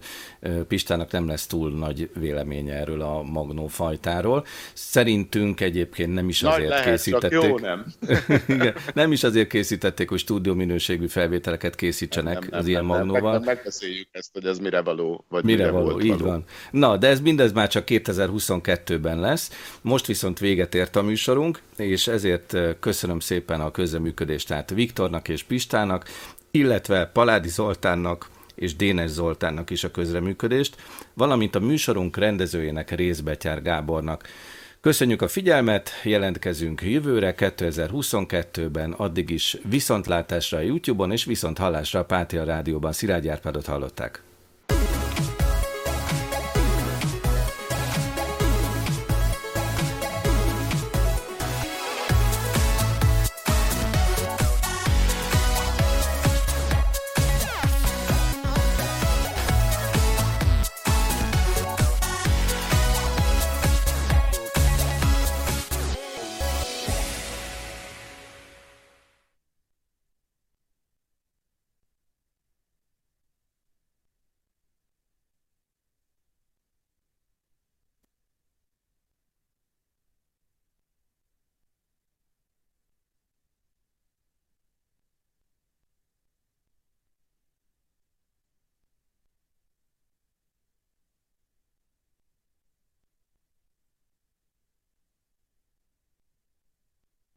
Pistának nem lesz túl nagy véleménye erről a magnó fajtáról. Szerintünk egyébként nem is azért lehet, készítették. jó, nem. Igen, nem is azért készítették, hogy stúdió minőségű felvételeket készítsenek nem, nem, az ilyen nem, magnóval. Meg, megbeszéljük ezt, hogy ez mire való, vagy mire, mire való, volt így való. van. Na, de ez mindez már csak 2022-ben lesz lesz. Most viszont véget ért a műsorunk, és ezért köszönöm szépen a közreműködést tehát Viktornak és Pistának, illetve Paládi Zoltánnak, és Dénes Zoltánnak is a közreműködést, valamint a műsorunk rendezőjének Részbetyár Gábornak. Köszönjük a figyelmet, jelentkezünk jövőre 2022-ben, addig is viszontlátásra a YouTube-on és viszont hallásra a Pátia Rádióban. Szilágy Árpádot hallották.